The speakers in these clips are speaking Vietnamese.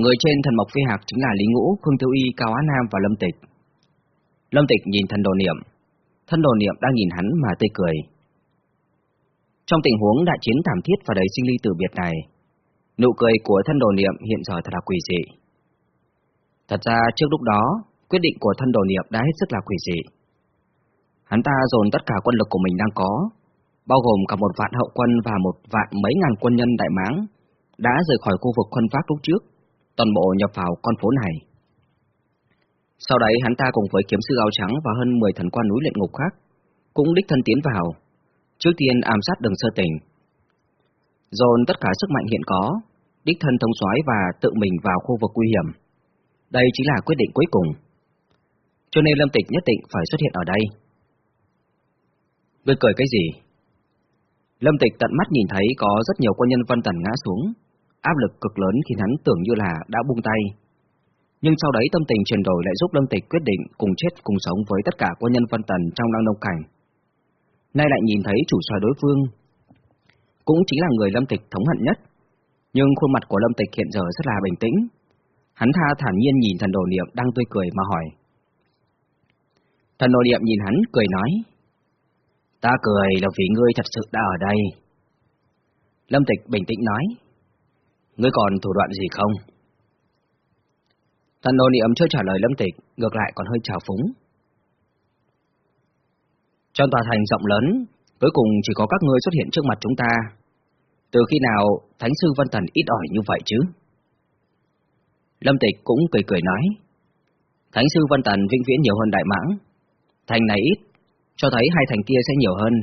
Người trên thần mộc phi hạc chính là Lý Ngũ, Khương Thiếu Y, Cao Á Nam và Lâm Tịch. Lâm Tịch nhìn thần đồ niệm, thân đồ niệm đang nhìn hắn mà tươi cười. Trong tình huống đại chiến thảm thiết và đầy sinh ly tử biệt này, nụ cười của thân đồ niệm hiện giờ thật là quỷ dị. Thật ra trước lúc đó, quyết định của thân đồ niệm đã hết sức là quỷ dị. Hắn ta dồn tất cả quân lực của mình đang có, bao gồm cả một vạn hậu quân và một vạn mấy ngàn quân nhân đại mãng, đã rời khỏi khu vực quân phát lúc trước, toàn bộ nhập vào con phố này. Sau đấy hắn ta cùng với kiếm sư áo trắng và hơn 10 thần quan núi luyện ngục khác, cũng đích thân tiến vào, trước tiên ám sát đường sơ tỉnh. Dồn tất cả sức mạnh hiện có, đích thân thông soái và tự mình vào khu vực nguy hiểm. Đây chính là quyết định cuối cùng. Cho nên Lâm Tịch nhất định phải xuất hiện ở đây. Ngươi cười cái gì? Lâm Tịch tận mắt nhìn thấy có rất nhiều quân nhân Vân Tần ngã xuống, áp lực cực lớn khiến hắn tưởng như là đã buông tay. Nhưng sau đấy tâm tình chuyển đổi lại giúp Lâm Tịch quyết định cùng chết cùng sống với tất cả quân nhân Vân Tần trong Lăng Đông Cảnh. Nay lại nhìn thấy chủ soái đối phương, cũng chính là người Lâm Tịch thống hận nhất. Nhưng khuôn mặt của Lâm Tịch hiện giờ rất là bình tĩnh. Hắn tha thản nhiên nhìn thần đồ niệm đang tươi cười mà hỏi. Thần đồ niệm nhìn hắn cười nói. Ta cười là vì ngươi thật sự đã ở đây. Lâm Tịch bình tĩnh nói. Ngươi còn thủ đoạn gì không? Tần đồ niệm chưa trả lời Lâm Tịch, ngược lại còn hơi trào phúng. Trong tòa thành rộng lớn, cuối cùng chỉ có các ngươi xuất hiện trước mặt chúng ta. Từ khi nào Thánh sư Văn Thần ít ỏi như vậy chứ? Lâm Tịch cũng cười cười nói. Thánh sư Văn Tần vĩnh viễn nhiều hơn Đại Mãng. Thành này ít, cho thấy hai thành kia sẽ nhiều hơn,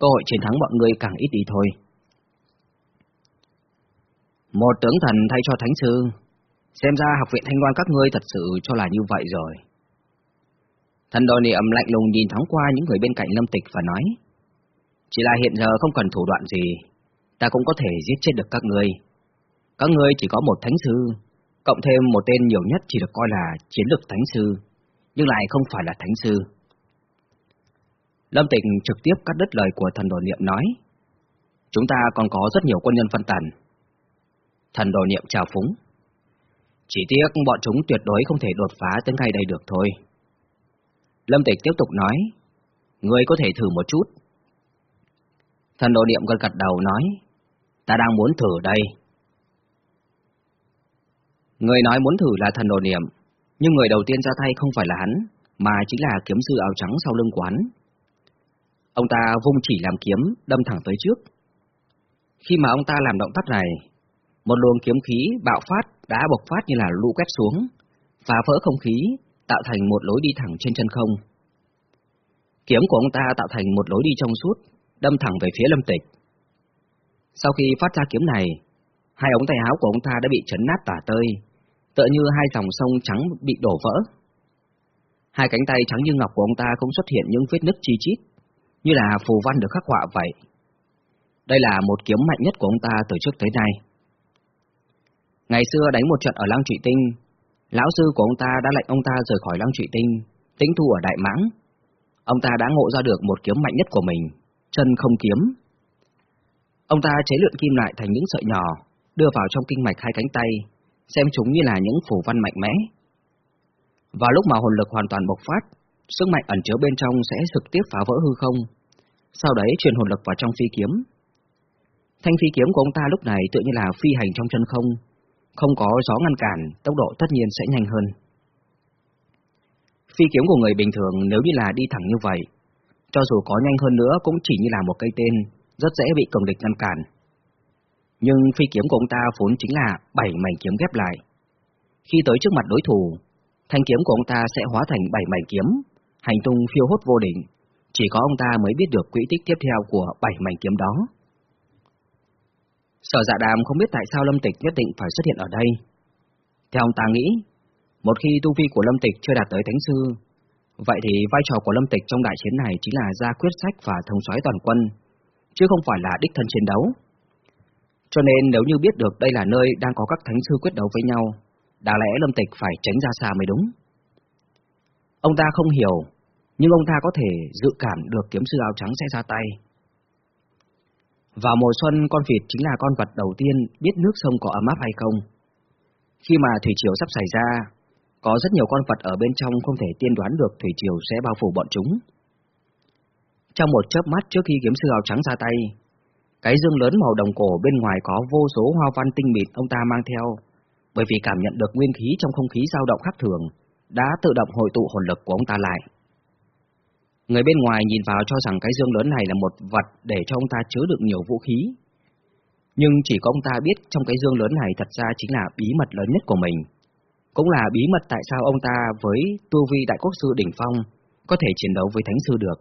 cơ hội chiến thắng bọn ngươi càng ít đi thôi. Một tướng thần thay cho Thánh sư, xem ra học viện Thanh Loan các ngươi thật sự cho là như vậy rồi. Thần đồ niệm lạnh lùng nhìn thoáng qua những người bên cạnh Lâm Tịch và nói, chỉ là hiện giờ không cần thủ đoạn gì, ta cũng có thể giết chết được các ngươi. Các ngươi chỉ có một thánh sư, cộng thêm một tên nhiều nhất chỉ được coi là chiến lược thánh sư, nhưng lại không phải là thánh sư. Lâm Tịch trực tiếp cắt đứt lời của thần đồ niệm nói, chúng ta còn có rất nhiều quân nhân phân tản, Thần đồ niệm chào phúng, chỉ tiếc bọn chúng tuyệt đối không thể đột phá tới ngay đây được thôi. Lâm Tịch tiếp tục nói, ngươi có thể thử một chút. Thần đồ niệm gật gật đầu nói, ta đang muốn thử đây. Người nói muốn thử là thần đồ niệm, nhưng người đầu tiên ra tay không phải là hắn, mà chính là kiếm sư áo trắng sau lưng quán. Ông ta vung chỉ làm kiếm, đâm thẳng tới trước. Khi mà ông ta làm động tác này, một luồng kiếm khí bạo phát đã bộc phát như là lũ quét xuống, phá vỡ không khí, tạo thành một lối đi thẳng trên chân không. Kiếm của ông ta tạo thành một lối đi trong suốt, đâm thẳng về phía lâm tịch. Sau khi phát ra kiếm này, hai ống tay áo của ông ta đã bị chấn nát tả tơi, tựa như hai dòng sông trắng bị đổ vỡ. Hai cánh tay trắng như ngọc của ông ta cũng xuất hiện những vết nứt chi chít, như là phù văn được khắc họa vậy. Đây là một kiếm mạnh nhất của ông ta từ trước tới nay. Ngày xưa đánh một trận ở Lăng Trụy Tinh, lão sư của ông ta đã lệnh ông ta rời khỏi Lăng Trụy Tinh, tĩnh thu ở Đại Mãng. Ông ta đã ngộ ra được một kiếm mạnh nhất của mình, chân không kiếm. Ông ta chế luyện kim lại thành những sợi nhỏ, đưa vào trong kinh mạch hai cánh tay, xem chúng như là những phủ văn mạnh mẽ. Vào lúc mà hồn lực hoàn toàn bộc phát, sức mạnh ẩn chứa bên trong sẽ trực tiếp phá vỡ hư không, sau đấy truyền hồn lực vào trong phi kiếm. Thanh phi kiếm của ông ta lúc này tự như là phi hành trong chân không, không có gió ngăn cản, tốc độ tất nhiên sẽ nhanh hơn. Phi kiếm của người bình thường nếu như là đi thẳng như vậy, cho dù có nhanh hơn nữa cũng chỉ như là một cây tên, rất dễ bị cường địch ngăn cản. Nhưng phi kiếm của ông ta vốn chính là bảy mảnh kiếm ghép lại. Khi tới trước mặt đối thủ, thanh kiếm của ông ta sẽ hóa thành bảy mảnh kiếm, hành tung phiêu hốt vô định, chỉ có ông ta mới biết được quỹ tích tiếp theo của bảy mảnh kiếm đó. Sở dạ đàm không biết tại sao Lâm Tịch nhất định phải xuất hiện ở đây. Theo ông ta nghĩ, một khi tu vi của Lâm Tịch chưa đạt tới Thánh Sư, vậy thì vai trò của Lâm Tịch trong đại chiến này chính là ra quyết sách và thống soái toàn quân, chứ không phải là đích thân chiến đấu. Cho nên nếu như biết được đây là nơi đang có các Thánh Sư quyết đấu với nhau, đáng lẽ Lâm Tịch phải tránh ra xa mới đúng. Ông ta không hiểu, nhưng ông ta có thể dự cảm được kiếm sư áo trắng sẽ ra tay. Vào mùa xuân, con vịt chính là con vật đầu tiên biết nước sông có ấm áp hay không. Khi mà thủy triều sắp xảy ra, có rất nhiều con vật ở bên trong không thể tiên đoán được thủy triều sẽ bao phủ bọn chúng. Trong một chớp mắt trước khi kiếm sư áo trắng ra tay, cái dương lớn màu đồng cổ bên ngoài có vô số hoa văn tinh mịn ông ta mang theo, bởi vì cảm nhận được nguyên khí trong không khí dao động khác thường, đã tự động hội tụ hồn lực của ông ta lại. Người bên ngoài nhìn vào cho rằng cái dương lớn này là một vật để cho ông ta chứa được nhiều vũ khí. Nhưng chỉ có ông ta biết trong cái dương lớn này thật ra chính là bí mật lớn nhất của mình. Cũng là bí mật tại sao ông ta với tu vi đại quốc sư đỉnh phong có thể chiến đấu với thánh sư được.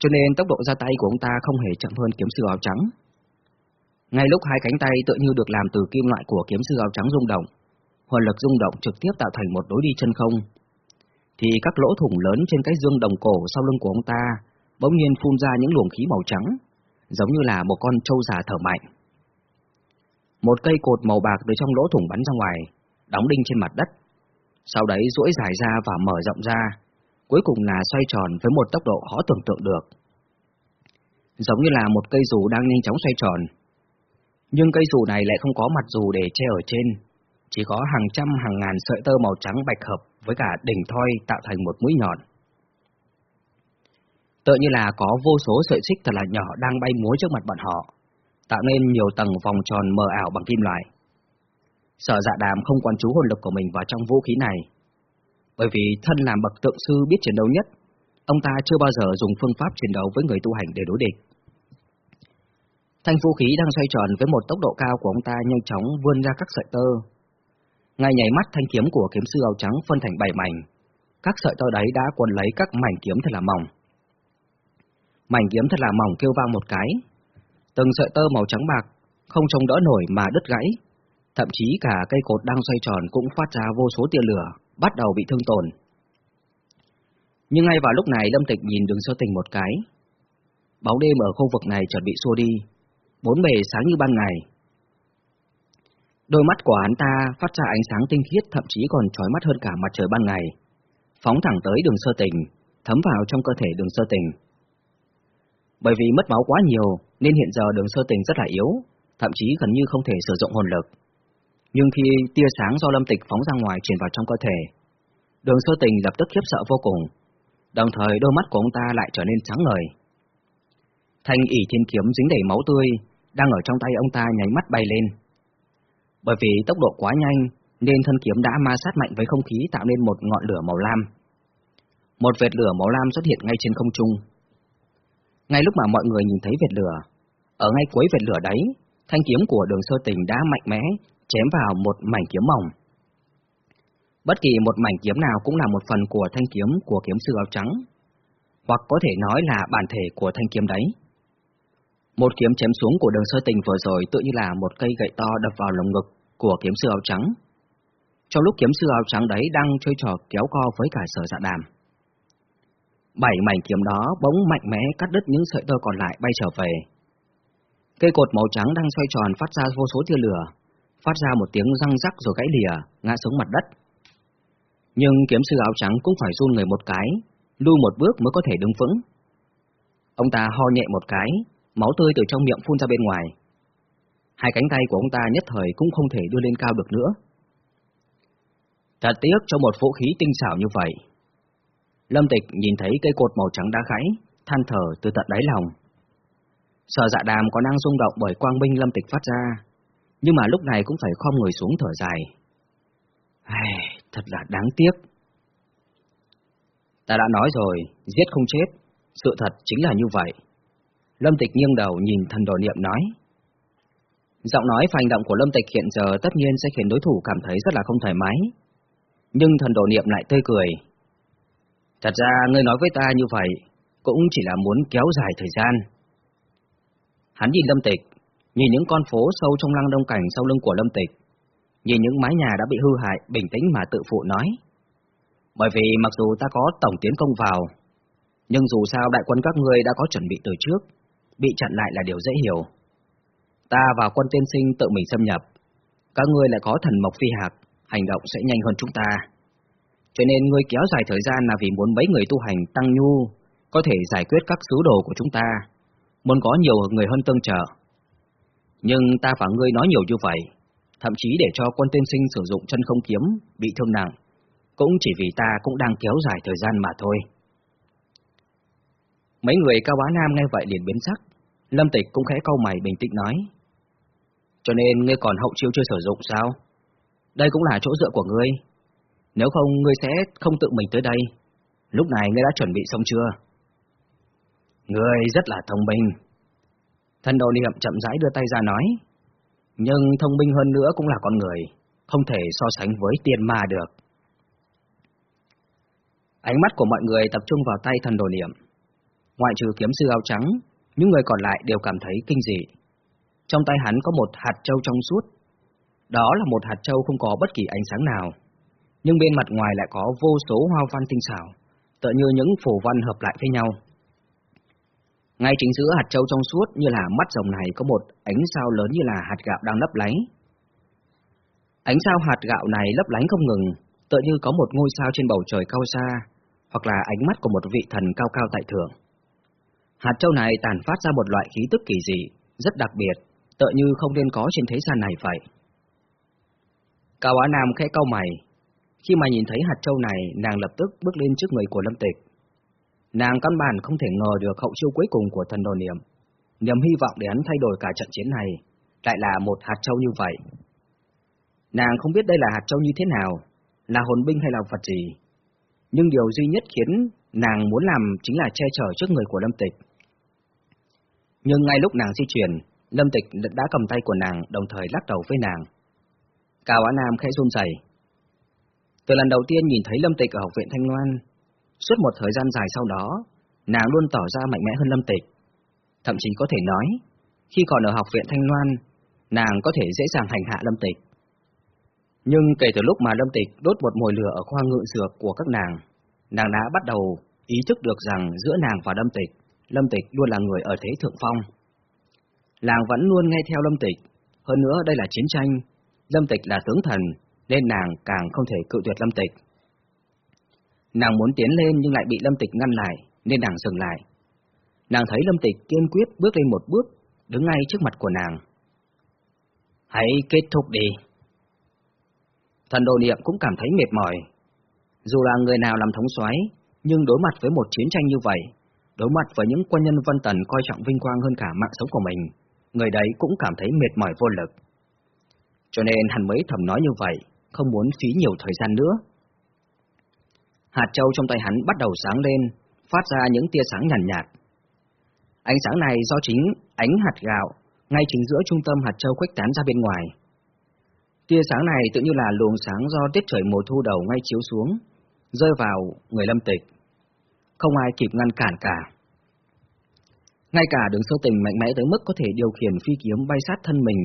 Cho nên tốc độ ra tay của ông ta không hề chậm hơn kiếm sư áo trắng. Ngay lúc hai cánh tay tựa như được làm từ kim loại của kiếm sư áo trắng rung động, hồn lực rung động trực tiếp tạo thành một đối đi chân không, thì các lỗ thủng lớn trên cái dương đồng cổ sau lưng của ông ta bỗng nhiên phun ra những luồng khí màu trắng, giống như là một con trâu già thở mạnh. Một cây cột màu bạc từ trong lỗ thủng bắn ra ngoài, đóng đinh trên mặt đất, sau đấy duỗi dài ra và mở rộng ra, cuối cùng là xoay tròn với một tốc độ khó tưởng tượng được. Giống như là một cây dù đang nhanh chóng xoay tròn. Nhưng cây dù này lại không có mặt dù để che ở trên, chỉ có hàng trăm hàng ngàn sợi tơ màu trắng bạch hợp với cả đỉnh thoi tạo thành một mũi nhọn. Tựa như là có vô số sợi xích thật là nhỏ đang bay múa trước mặt bọn họ, tạo nên nhiều tầng vòng tròn mờ ảo bằng kim loại. Sở dạ đàm không quan trú hồn lực của mình vào trong vũ khí này, bởi vì thân làm bậc tượng sư biết chiến đấu nhất, ông ta chưa bao giờ dùng phương pháp chiến đấu với người tu hành để đối địch. Thanh vũ khí đang xoay tròn với một tốc độ cao của ông ta nhanh chóng vươn ra các sợi tơ. Ngay nhảy mắt thanh kiếm của kiếm sư áo trắng phân thành bảy mảnh, các sợi tơ đấy đã quấn lấy các mảnh kiếm thật là mỏng. Mảnh kiếm thật là mỏng kêu vang một cái, từng sợi tơ màu trắng bạc không trông đỡ nổi mà đứt gãy, thậm chí cả cây cột đang xoay tròn cũng phát ra vô số tia lửa, bắt đầu bị thương tổn. Nhưng ngay vào lúc này Lâm Tịch nhìn đường sơ tình một cái. Bóng đêm ở khu vực này chuẩn bị xua đi, bốn bề sáng như ban ngày. Đôi mắt của hắn ta phát ra ánh sáng tinh khiết thậm chí còn trói mắt hơn cả mặt trời ban ngày, phóng thẳng tới đường sơ tình, thấm vào trong cơ thể đường sơ tình. Bởi vì mất máu quá nhiều nên hiện giờ đường sơ tình rất là yếu, thậm chí gần như không thể sử dụng hồn lực. Nhưng khi tia sáng do lâm tịch phóng ra ngoài truyền vào trong cơ thể, đường sơ tình lập tức khiếp sợ vô cùng, đồng thời đôi mắt của ông ta lại trở nên sáng ngời. Thanh ỉ thiên kiếm dính đầy máu tươi, đang ở trong tay ông ta nháy mắt bay lên. Bởi vì tốc độ quá nhanh, nên thân kiếm đã ma sát mạnh với không khí tạo nên một ngọn lửa màu lam. Một vệt lửa màu lam xuất hiện ngay trên không trung. Ngay lúc mà mọi người nhìn thấy vệt lửa, ở ngay cuối vệt lửa đấy, thanh kiếm của đường sơ tình đã mạnh mẽ chém vào một mảnh kiếm mỏng. Bất kỳ một mảnh kiếm nào cũng là một phần của thanh kiếm của kiếm sư áo trắng, hoặc có thể nói là bản thể của thanh kiếm đấy. Một kiếm chém xuống của đường sơ tình vừa rồi tự như là một cây gậy to đập vào lồng ngực của kiếm sư áo trắng. Trong lúc kiếm sư áo trắng đấy đang chơi trò kéo co với cả sở dạ đàm. Bảy mảnh kiếm đó bỗng mạnh mẽ cắt đứt những sợi tơ còn lại bay trở về. Cây cột màu trắng đang xoay tròn phát ra vô số tia lửa, phát ra một tiếng răng rắc rồi gãy lìa, ngã xuống mặt đất. Nhưng kiếm sư áo trắng cũng phải run người một cái, lui một bước mới có thể đứng vững. Ông ta ho nhẹ một cái, máu tươi từ trong miệng phun ra bên ngoài. Hai cánh tay của ông ta nhất thời cũng không thể đưa lên cao được nữa. Thật tiếc cho một vũ khí tinh xảo như vậy. Lâm Tịch nhìn thấy cây cột màu trắng đã gãy, than thở từ tận đáy lòng. Sở dạ đàm có năng rung động bởi quang minh Lâm Tịch phát ra, nhưng mà lúc này cũng phải khom người xuống thở dài. Ai, thật là đáng tiếc. Ta đã nói rồi, giết không chết, sự thật chính là như vậy. Lâm Tịch nghiêng đầu nhìn thần đồ niệm nói. Giọng nói và hành động của Lâm Tịch hiện giờ tất nhiên sẽ khiến đối thủ cảm thấy rất là không thoải mái. Nhưng thần đồ niệm lại tươi cười. Thật ra ngươi nói với ta như vậy, cũng chỉ là muốn kéo dài thời gian. Hắn nhìn Lâm Tịch, nhìn những con phố sâu trong lăng đông cảnh sau lưng của Lâm Tịch, nhìn những mái nhà đã bị hư hại, bình tĩnh mà tự phụ nói. Bởi vì mặc dù ta có tổng tiến công vào, nhưng dù sao đại quân các ngươi đã có chuẩn bị từ trước, bị chặn lại là điều dễ hiểu. Ta và quân tiên sinh tự mình xâm nhập, các ngươi lại có thần mộc phi hạt, hành động sẽ nhanh hơn chúng ta. Cho nên ngươi kéo dài thời gian là vì muốn mấy người tu hành tăng nhu, có thể giải quyết các sứ đồ của chúng ta, muốn có nhiều người hơn tương trợ. Nhưng ta và ngươi nói nhiều như vậy, thậm chí để cho quân tiên sinh sử dụng chân không kiếm bị thương nặng, cũng chỉ vì ta cũng đang kéo dài thời gian mà thôi. Mấy người cao bá nam nghe vậy liền biến sắc, Lâm Tịch cũng khẽ câu mày bình tĩnh nói. Cho nên ngươi còn hậu chiêu chưa sử dụng sao? Đây cũng là chỗ dựa của ngươi. Nếu không ngươi sẽ không tự mình tới đây. Lúc này ngươi đã chuẩn bị xong chưa? Ngươi rất là thông minh. Thần đồ niệm chậm rãi đưa tay ra nói. Nhưng thông minh hơn nữa cũng là con người, không thể so sánh với tiền ma được. Ánh mắt của mọi người tập trung vào tay thần đồ niệm. Ngoại trừ kiếm sư áo trắng, những người còn lại đều cảm thấy kinh dị. Trong tay hắn có một hạt châu trong suốt. Đó là một hạt châu không có bất kỳ ánh sáng nào. Nhưng bên mặt ngoài lại có vô số hoa văn tinh xảo, tựa như những phù văn hợp lại với nhau. Ngay chính giữa hạt châu trong suốt như là mắt rồng này có một ánh sao lớn như là hạt gạo đang lấp lánh. Ánh sao hạt gạo này lấp lánh không ngừng, tựa như có một ngôi sao trên bầu trời cao xa, hoặc là ánh mắt của một vị thần cao cao tại thượng. Hạt châu này tàn phát ra một loại khí tức kỳ dị, rất đặc biệt, tựa như không nên có trên thế gian này vậy. Cao Á Nam khẽ cau mày. Khi mà nhìn thấy hạt châu này, nàng lập tức bước lên trước người của Lâm Tịch. Nàng căn bản không thể ngờ được hậu chiêu cuối cùng của thần đồ niệm. Niềm hy vọng để hắn thay đổi cả trận chiến này, lại là một hạt châu như vậy. Nàng không biết đây là hạt châu như thế nào, là hồn binh hay là vật gì. Nhưng điều duy nhất khiến nàng muốn làm chính là che chở trước người của Lâm Tịch. Nhưng ngay lúc nàng di chuyển, Lâm Tịch đã cầm tay của nàng đồng thời lắc đầu với nàng. Cao Á Nam khẽ run rẩy. Từ lần đầu tiên nhìn thấy Lâm Tịch ở học viện Thanh Loan, suốt một thời gian dài sau đó, nàng luôn tỏ ra mạnh mẽ hơn Lâm Tịch. Thậm chí có thể nói, khi còn ở học viện Thanh Loan, nàng có thể dễ dàng hành hạ Lâm Tịch. Nhưng kể từ lúc mà Lâm Tịch đốt một mồi lửa ở khoa ngự dược của các nàng, nàng đã bắt đầu ý thức được rằng giữa nàng và Lâm Tịch, Lâm Tịch luôn là người ở thế thượng phong. Nàng vẫn luôn nghe theo Lâm Tịch, hơn nữa đây là chiến tranh, Lâm Tịch là tướng thần, nên nàng càng không thể cự tuyệt Lâm Tịch. Nàng muốn tiến lên nhưng lại bị Lâm Tịch ngăn lại, nên nàng dừng lại. Nàng thấy Lâm Tịch kiên quyết bước lên một bước, đứng ngay trước mặt của nàng. Hãy kết thúc đi. Thần đồ niệm cũng cảm thấy mệt mỏi. Dù là người nào làm thống soái, nhưng đối mặt với một chiến tranh như vậy, đối mặt với những quân nhân vân tần coi trọng vinh quang hơn cả mạng sống của mình, người đấy cũng cảm thấy mệt mỏi vô lực. Cho nên hắn mới thầm nói như vậy, không muốn phí nhiều thời gian nữa. Hạt châu trong tay hắn bắt đầu sáng lên, phát ra những tia sáng nhàn nhạt, nhạt. Ánh sáng này do chính ánh hạt gạo, ngay chính giữa trung tâm hạt châu khuếch tán ra bên ngoài. Tia sáng này tự như là luồng sáng do tiết trời mùa thu đầu ngay chiếu xuống, rơi vào người lâm tịch. Không ai kịp ngăn cản cả. Ngay cả đường sơ tình mạnh mẽ tới mức có thể điều khiển phi kiếm bay sát thân mình,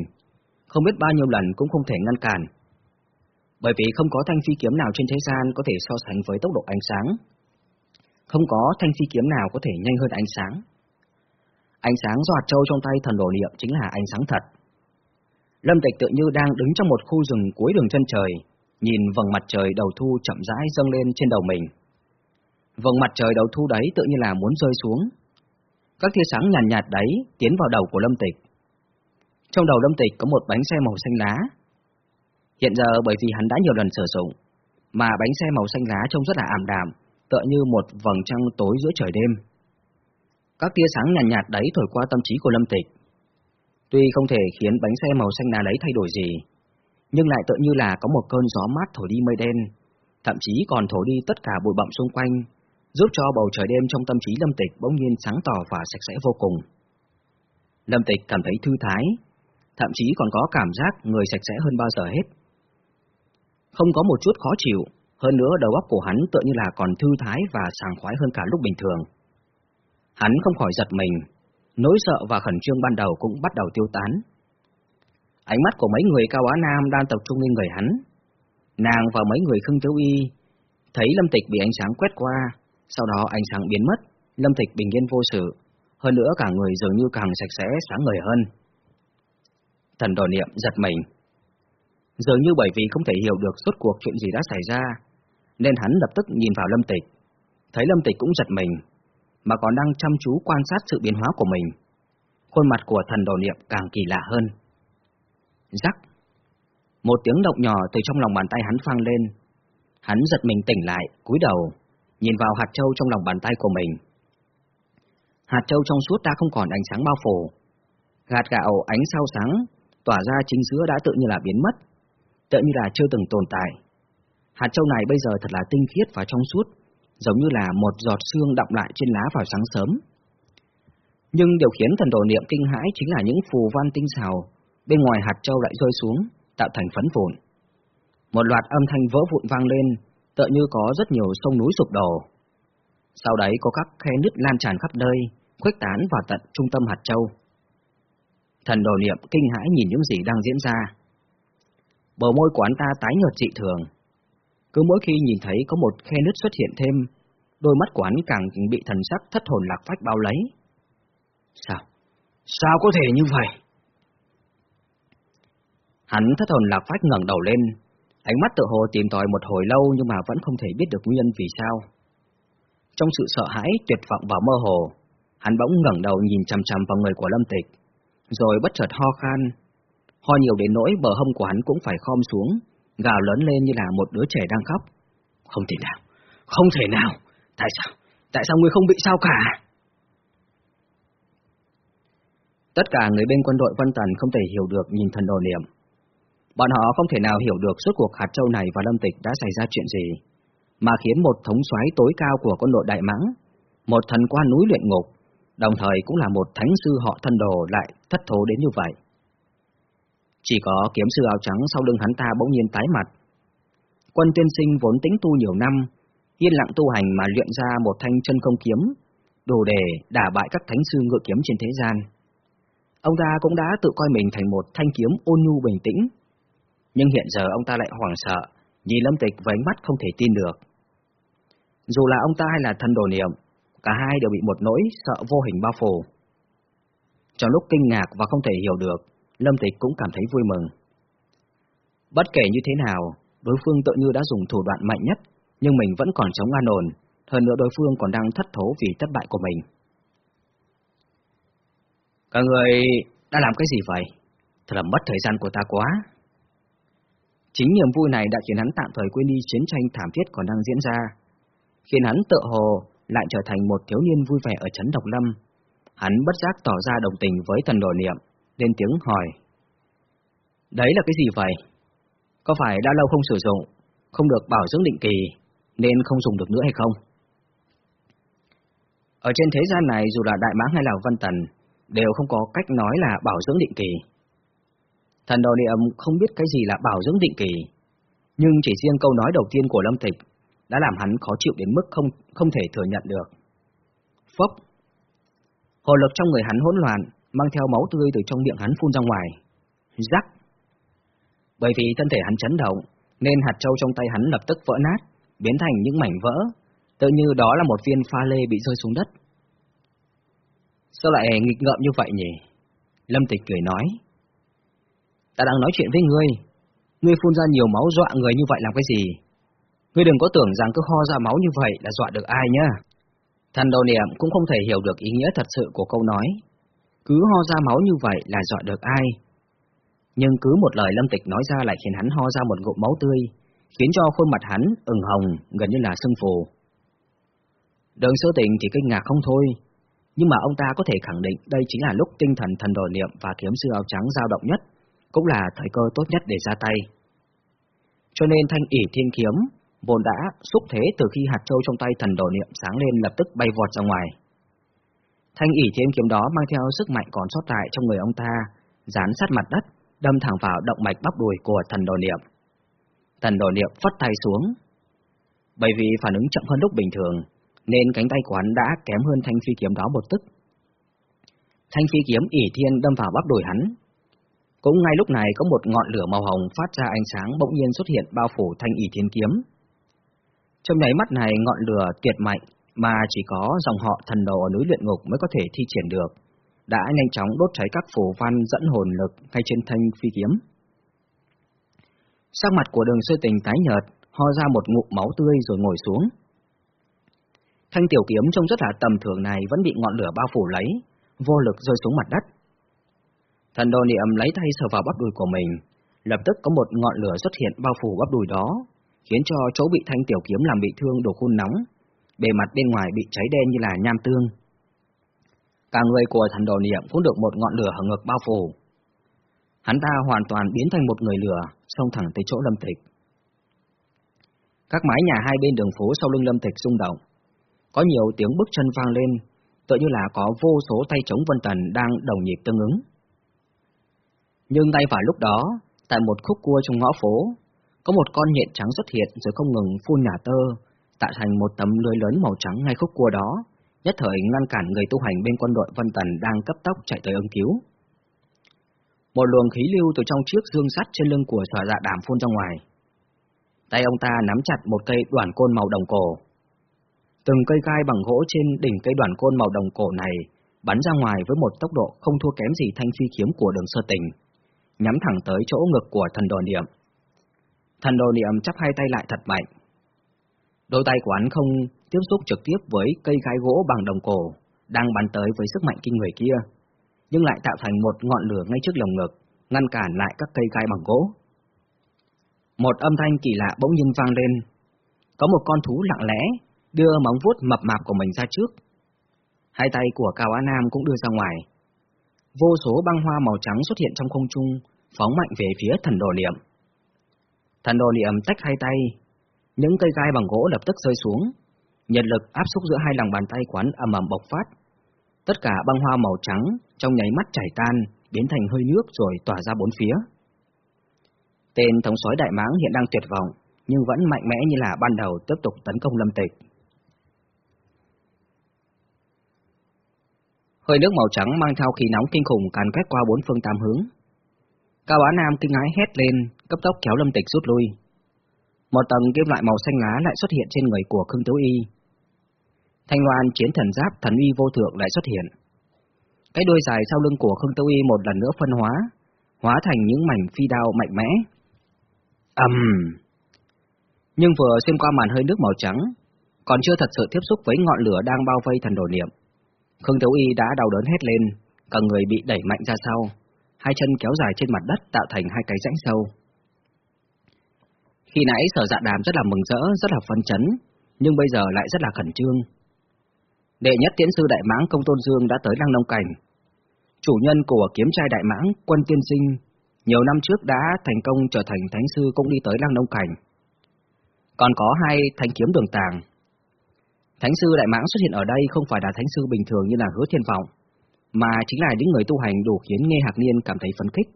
không biết bao nhiêu lần cũng không thể ngăn cản. Bởi vì không có thanh phi kiếm nào trên thế gian có thể so sánh với tốc độ ánh sáng. Không có thanh phi kiếm nào có thể nhanh hơn ánh sáng. Ánh sáng do hạt châu trong tay thần đồ niệm chính là ánh sáng thật. Lâm Tịch tự như đang đứng trong một khu rừng cuối đường chân trời, nhìn vầng mặt trời đầu thu chậm rãi dâng lên trên đầu mình. Vầng mặt trời đầu thu đấy tự như là muốn rơi xuống. Các tia sáng nhàn nhạt, nhạt đấy tiến vào đầu của Lâm Tịch. Trong đầu Lâm Tịch có một bánh xe màu xanh lá. Hiện giờ bởi vì hắn đã nhiều lần sử dụng, mà bánh xe màu xanh lá trông rất là ảm đạm, tựa như một vầng trăng tối giữa trời đêm. Các tia sáng nhàn nhạt, nhạt đấy thổi qua tâm trí của Lâm Tịch. Tuy không thể khiến bánh xe màu xanh lá đấy thay đổi gì, nhưng lại tựa như là có một cơn gió mát thổi đi mây đen, thậm chí còn thổi đi tất cả bụi bặm xung quanh, giúp cho bầu trời đêm trong tâm trí Lâm Tịch bỗng nhiên sáng tỏ và sạch sẽ vô cùng. Lâm Tịch cảm thấy thư thái, thậm chí còn có cảm giác người sạch sẽ hơn bao giờ hết. Không có một chút khó chịu, hơn nữa đầu óc của hắn tựa như là còn thư thái và sảng khoái hơn cả lúc bình thường. Hắn không khỏi giật mình, nỗi sợ và khẩn trương ban đầu cũng bắt đầu tiêu tán. Ánh mắt của mấy người cao á nam đang tập trung lên người hắn. Nàng và mấy người khưng thiếu y thấy Lâm Tịch bị ánh sáng quét qua, sau đó ánh sáng biến mất, Lâm Tịch bình yên vô sự, hơn nữa cả người dường như càng sạch sẽ sáng ngời hơn. Thần đồ niệm giật mình. Dường như bởi vì không thể hiểu được suốt cuộc chuyện gì đã xảy ra, nên hắn lập tức nhìn vào Lâm Tịch. Thấy Lâm Tịch cũng giật mình, mà còn đang chăm chú quan sát sự biến hóa của mình. Khuôn mặt của thần đồ niệm càng kỳ lạ hơn. Rắc. Một tiếng động nhỏ từ trong lòng bàn tay hắn phang lên. Hắn giật mình tỉnh lại, cúi đầu, nhìn vào hạt châu trong lòng bàn tay của mình. Hạt châu trong suốt đã không còn ánh sáng bao phủ. Gạt gạo ánh sao sáng, tỏa ra chính giữa đã tự như là biến mất, tự như là chưa từng tồn tại. Hạt châu này bây giờ thật là tinh khiết và trong suốt, giống như là một giọt sương đọng lại trên lá vào sáng sớm. Nhưng điều khiến thần đồ niệm kinh hãi chính là những phù văn tinh xào, bên ngoài hạt châu lại rơi xuống, tạo thành phấn vụn. Một loạt âm thanh vỡ vụn vang lên, tựa như có rất nhiều sông núi sụp đổ. Sau đấy có các khe nứt lan tràn khắp nơi, khuếch tán vào tận trung tâm hạt châu. Thần đồ niệm kinh hãi nhìn những gì đang diễn ra. Bờ môi của anh ta tái nhợt dị thường. Cứ mỗi khi nhìn thấy có một khe nứt xuất hiện thêm, đôi mắt của hắn càng bị thần sắc thất hồn lạc phách bao lấy. Sao? Sao có thể như vậy? Hắn thất hồn lạc phách ngẩng đầu lên, ánh mắt tự hồ tìm tòi một hồi lâu nhưng mà vẫn không thể biết được nguyên vì sao. Trong sự sợ hãi, tuyệt vọng và mơ hồ, hắn bỗng ngẩng đầu nhìn chằm chằm vào người của Lâm Tịch, rồi bất chợt ho khan. Ho nhiều đến nỗi bờ hông của hắn cũng phải khom xuống, gào lớn lên như là một đứa trẻ đang khóc. Không thể nào, không thể nào, tại sao, tại sao ngươi không bị sao cả? Tất cả người bên quân đội Vân Tần không thể hiểu được nhìn thần đồ niệm. Bọn họ không thể nào hiểu được suốt cuộc hạt châu này và Lâm Tịch đã xảy ra chuyện gì, mà khiến một thống soái tối cao của quân đội Đại Mãng, một thần quan núi luyện ngục, đồng thời cũng là một thánh sư họ thân đồ lại thất thố đến như vậy. Chỉ có kiếm sư áo trắng sau lưng hắn ta bỗng nhiên tái mặt. Quân tiên sinh vốn tính tu nhiều năm, yên lặng tu hành mà luyện ra một thanh chân không kiếm, đủ để đả bại các thánh sư ngựa kiếm trên thế gian. Ông ta cũng đã tự coi mình thành một thanh kiếm ôn nhu bình tĩnh. Nhưng hiện giờ ông ta lại hoảng sợ, nhìn lâm tịch với ánh mắt không thể tin được. Dù là ông ta hay là thân đồ niệm, cả hai đều bị một nỗi sợ vô hình bao phủ. Trong lúc kinh ngạc và không thể hiểu được, Lâm Tịch cũng cảm thấy vui mừng. Bất kể như thế nào, đối phương tự như đã dùng thủ đoạn mạnh nhất, nhưng mình vẫn còn chống an ổn, hơn nữa đối phương còn đang thất thố vì thất bại của mình. Các người đã làm cái gì vậy? Thật là mất thời gian của ta quá. Chính niềm vui này đã khiến hắn tạm thời quên đi chiến tranh thảm thiết còn đang diễn ra, khiến hắn tự hồ lại trở thành một thiếu niên vui vẻ ở trấn Độc Lâm. Hắn bất giác tỏ ra đồng tình với thần đồ niệm, lên tiếng hỏi. Đấy là cái gì vậy? Có phải đã lâu không sử dụng, không được bảo dưỡng định kỳ, nên không dùng được nữa hay không? Ở trên thế gian này dù là Đại Mã hay là văn Tần, đều không có cách nói là bảo dưỡng định kỳ. Thần đồ niệm không biết cái gì là bảo dưỡng định kỳ, nhưng chỉ riêng câu nói đầu tiên của Lâm Tịch đã làm hắn khó chịu đến mức không không thể thừa nhận được. Phốc! Hồ lực trong người hắn hỗn loạn, mang theo máu tươi từ trong miệng hắn phun ra ngoài. Rắc! Bởi vì thân thể hắn chấn động, nên hạt châu trong tay hắn lập tức vỡ nát, biến thành những mảnh vỡ, tự như đó là một viên pha lê bị rơi xuống đất. Sao lại nghịch ngợm như vậy nhỉ? Lâm Tịch cười nói. Ta đang nói chuyện với ngươi. Ngươi phun ra nhiều máu dọa người như vậy làm cái gì? Ngươi đừng có tưởng rằng cứ ho ra máu như vậy là dọa được ai nhá. Thần đầu niệm cũng không thể hiểu được ý nghĩa thật sự của câu nói. Cứ ho ra máu như vậy là dọa được ai. Nhưng cứ một lời lâm tịch nói ra lại khiến hắn ho ra một ngụm máu tươi, khiến cho khuôn mặt hắn ửng hồng, gần như là sưng phù. Đường sơ tình thì kinh ngạc không thôi, nhưng mà ông ta có thể khẳng định đây chính là lúc tinh thần thần đồ niệm và kiếm sư áo trắng dao động nhất, cũng là thời cơ tốt nhất để ra tay. Cho nên thanh ỉ thiên kiếm vốn đã xúc thế từ khi hạt châu trong tay thần đồ niệm sáng lên lập tức bay vọt ra ngoài. Thanh ỉ thiên kiếm đó mang theo sức mạnh còn sót lại trong người ông ta, dán sát mặt đất, đâm thẳng vào động mạch bắp đùi của thần đồ niệm. Thần đồ niệm phất tay xuống. Bởi vì phản ứng chậm hơn lúc bình thường, nên cánh tay của hắn đã kém hơn thanh phi kiếm đó một tức. Thanh phi kiếm ỉ thiên đâm vào bắp đùi hắn. Cũng ngay lúc này có một ngọn lửa màu hồng phát ra ánh sáng bỗng nhiên xuất hiện bao phủ thanh ỷ thiên kiếm. Trong nháy mắt này ngọn lửa tuyệt mạnh mà chỉ có dòng họ thần đồ ở núi luyện ngục mới có thể thi triển được, đã nhanh chóng đốt cháy các phù văn dẫn hồn lực ngay trên thanh phi kiếm. Sắc mặt của đường sư tình tái nhợt, ho ra một ngụm máu tươi rồi ngồi xuống. Thanh tiểu kiếm trông rất là tầm thường này vẫn bị ngọn lửa bao phủ lấy, vô lực rơi xuống mặt đất. Thần đồ niệm lấy tay sờ vào bắp đùi của mình, Lập tức có một ngọn lửa xuất hiện bao phủ bắp đùi đó, khiến cho chỗ bị thanh tiểu kiếm làm bị thương đổ khôn nóng, bề mặt bên ngoài bị cháy đen như là nham tương. Cả người của thần đồ niệm cũng được một ngọn lửa hở ngực bao phủ. Hắn ta hoàn toàn biến thành một người lửa, xông thẳng tới chỗ lâm tịch. Các mái nhà hai bên đường phố sau lưng lâm tịch rung động. Có nhiều tiếng bước chân vang lên, tựa như là có vô số tay chống vân tần đang đồng nhịp tương ứng. Nhưng ngay vào lúc đó, tại một khúc cua trong ngõ phố, có một con nhện trắng xuất hiện rồi không ngừng phun nhà tơ, tạo thành một tấm lưới lớn màu trắng ngay khúc cua đó, nhất thời ngăn cản người tu hành bên quân đội Vân Tần đang cấp tốc chạy tới ứng cứu. Một luồng khí lưu từ trong chiếc dương sắt trên lưng của sở dạ đàm phun ra ngoài. Tay ông ta nắm chặt một cây đoàn côn màu đồng cổ. Từng cây gai bằng gỗ trên đỉnh cây đoàn côn màu đồng cổ này bắn ra ngoài với một tốc độ không thua kém gì thanh phi kiếm của đường sơ tình, nhắm thẳng tới chỗ ngực của thần đồ niệm. Thần đồ niệm chắp hai tay lại thật mạnh. Đôi tay của hắn không tiếp xúc trực tiếp với cây gai gỗ bằng đồng cổ, đang bắn tới với sức mạnh kinh người kia, nhưng lại tạo thành một ngọn lửa ngay trước lồng ngực, ngăn cản lại các cây gai bằng gỗ. Một âm thanh kỳ lạ bỗng nhiên vang lên. Có một con thú lặng lẽ đưa móng vuốt mập mạp của mình ra trước. Hai tay của Cao Á Nam cũng đưa ra ngoài. Vô số băng hoa màu trắng xuất hiện trong không trung, phóng mạnh về phía thần đồ niệm. Thần đồ niệm tách hai tay, những cây gai bằng gỗ lập tức rơi xuống, nhiệt lực áp xúc giữa hai lòng bàn tay quán ầm ầm bộc phát. Tất cả băng hoa màu trắng trong nháy mắt chảy tan, biến thành hơi nước rồi tỏa ra bốn phía. Tên thống soái đại mãng hiện đang tuyệt vọng, nhưng vẫn mạnh mẽ như là ban đầu tiếp tục tấn công lâm tịch. Hơi nước màu trắng mang theo khí nóng kinh khủng càn quét qua bốn phương tám hướng. Cao Á Nam kinh hãi hét lên, cấp tốc kéo lâm tịch rút lui. Một tầng kim loại màu xanh lá lại xuất hiện trên người của Khương Tiếu Y. Thanh loan chiến thần giáp thần uy vô thượng lại xuất hiện. Cái đuôi dài sau lưng của Khương Tiếu Y một lần nữa phân hóa, hóa thành những mảnh phi đao mạnh mẽ. ầm, um. Nhưng vừa xuyên qua màn hơi nước màu trắng, còn chưa thật sự tiếp xúc với ngọn lửa đang bao vây thần đồ niệm. Khương tiểu Y đã đau đớn hét lên, cả người bị đẩy mạnh ra sau, hai chân kéo dài trên mặt đất tạo thành hai cái rãnh sâu. Khi nãy sở dạ đàm rất là mừng rỡ, rất là phấn chấn, nhưng bây giờ lại rất là khẩn trương. Đệ nhất tiến sư Đại Mãng Công Tôn Dương đã tới Lăng Nông Cảnh. Chủ nhân của kiếm trai Đại Mãng, quân tiên sinh, nhiều năm trước đã thành công trở thành thánh sư cũng đi tới Lăng Nông Cảnh. Còn có hai thanh kiếm đường tàng. Thánh sư Đại Mãng xuất hiện ở đây không phải là thánh sư bình thường như là hứa thiên vọng, mà chính là những người tu hành đủ khiến Nghe Hạc Niên cảm thấy phấn khích.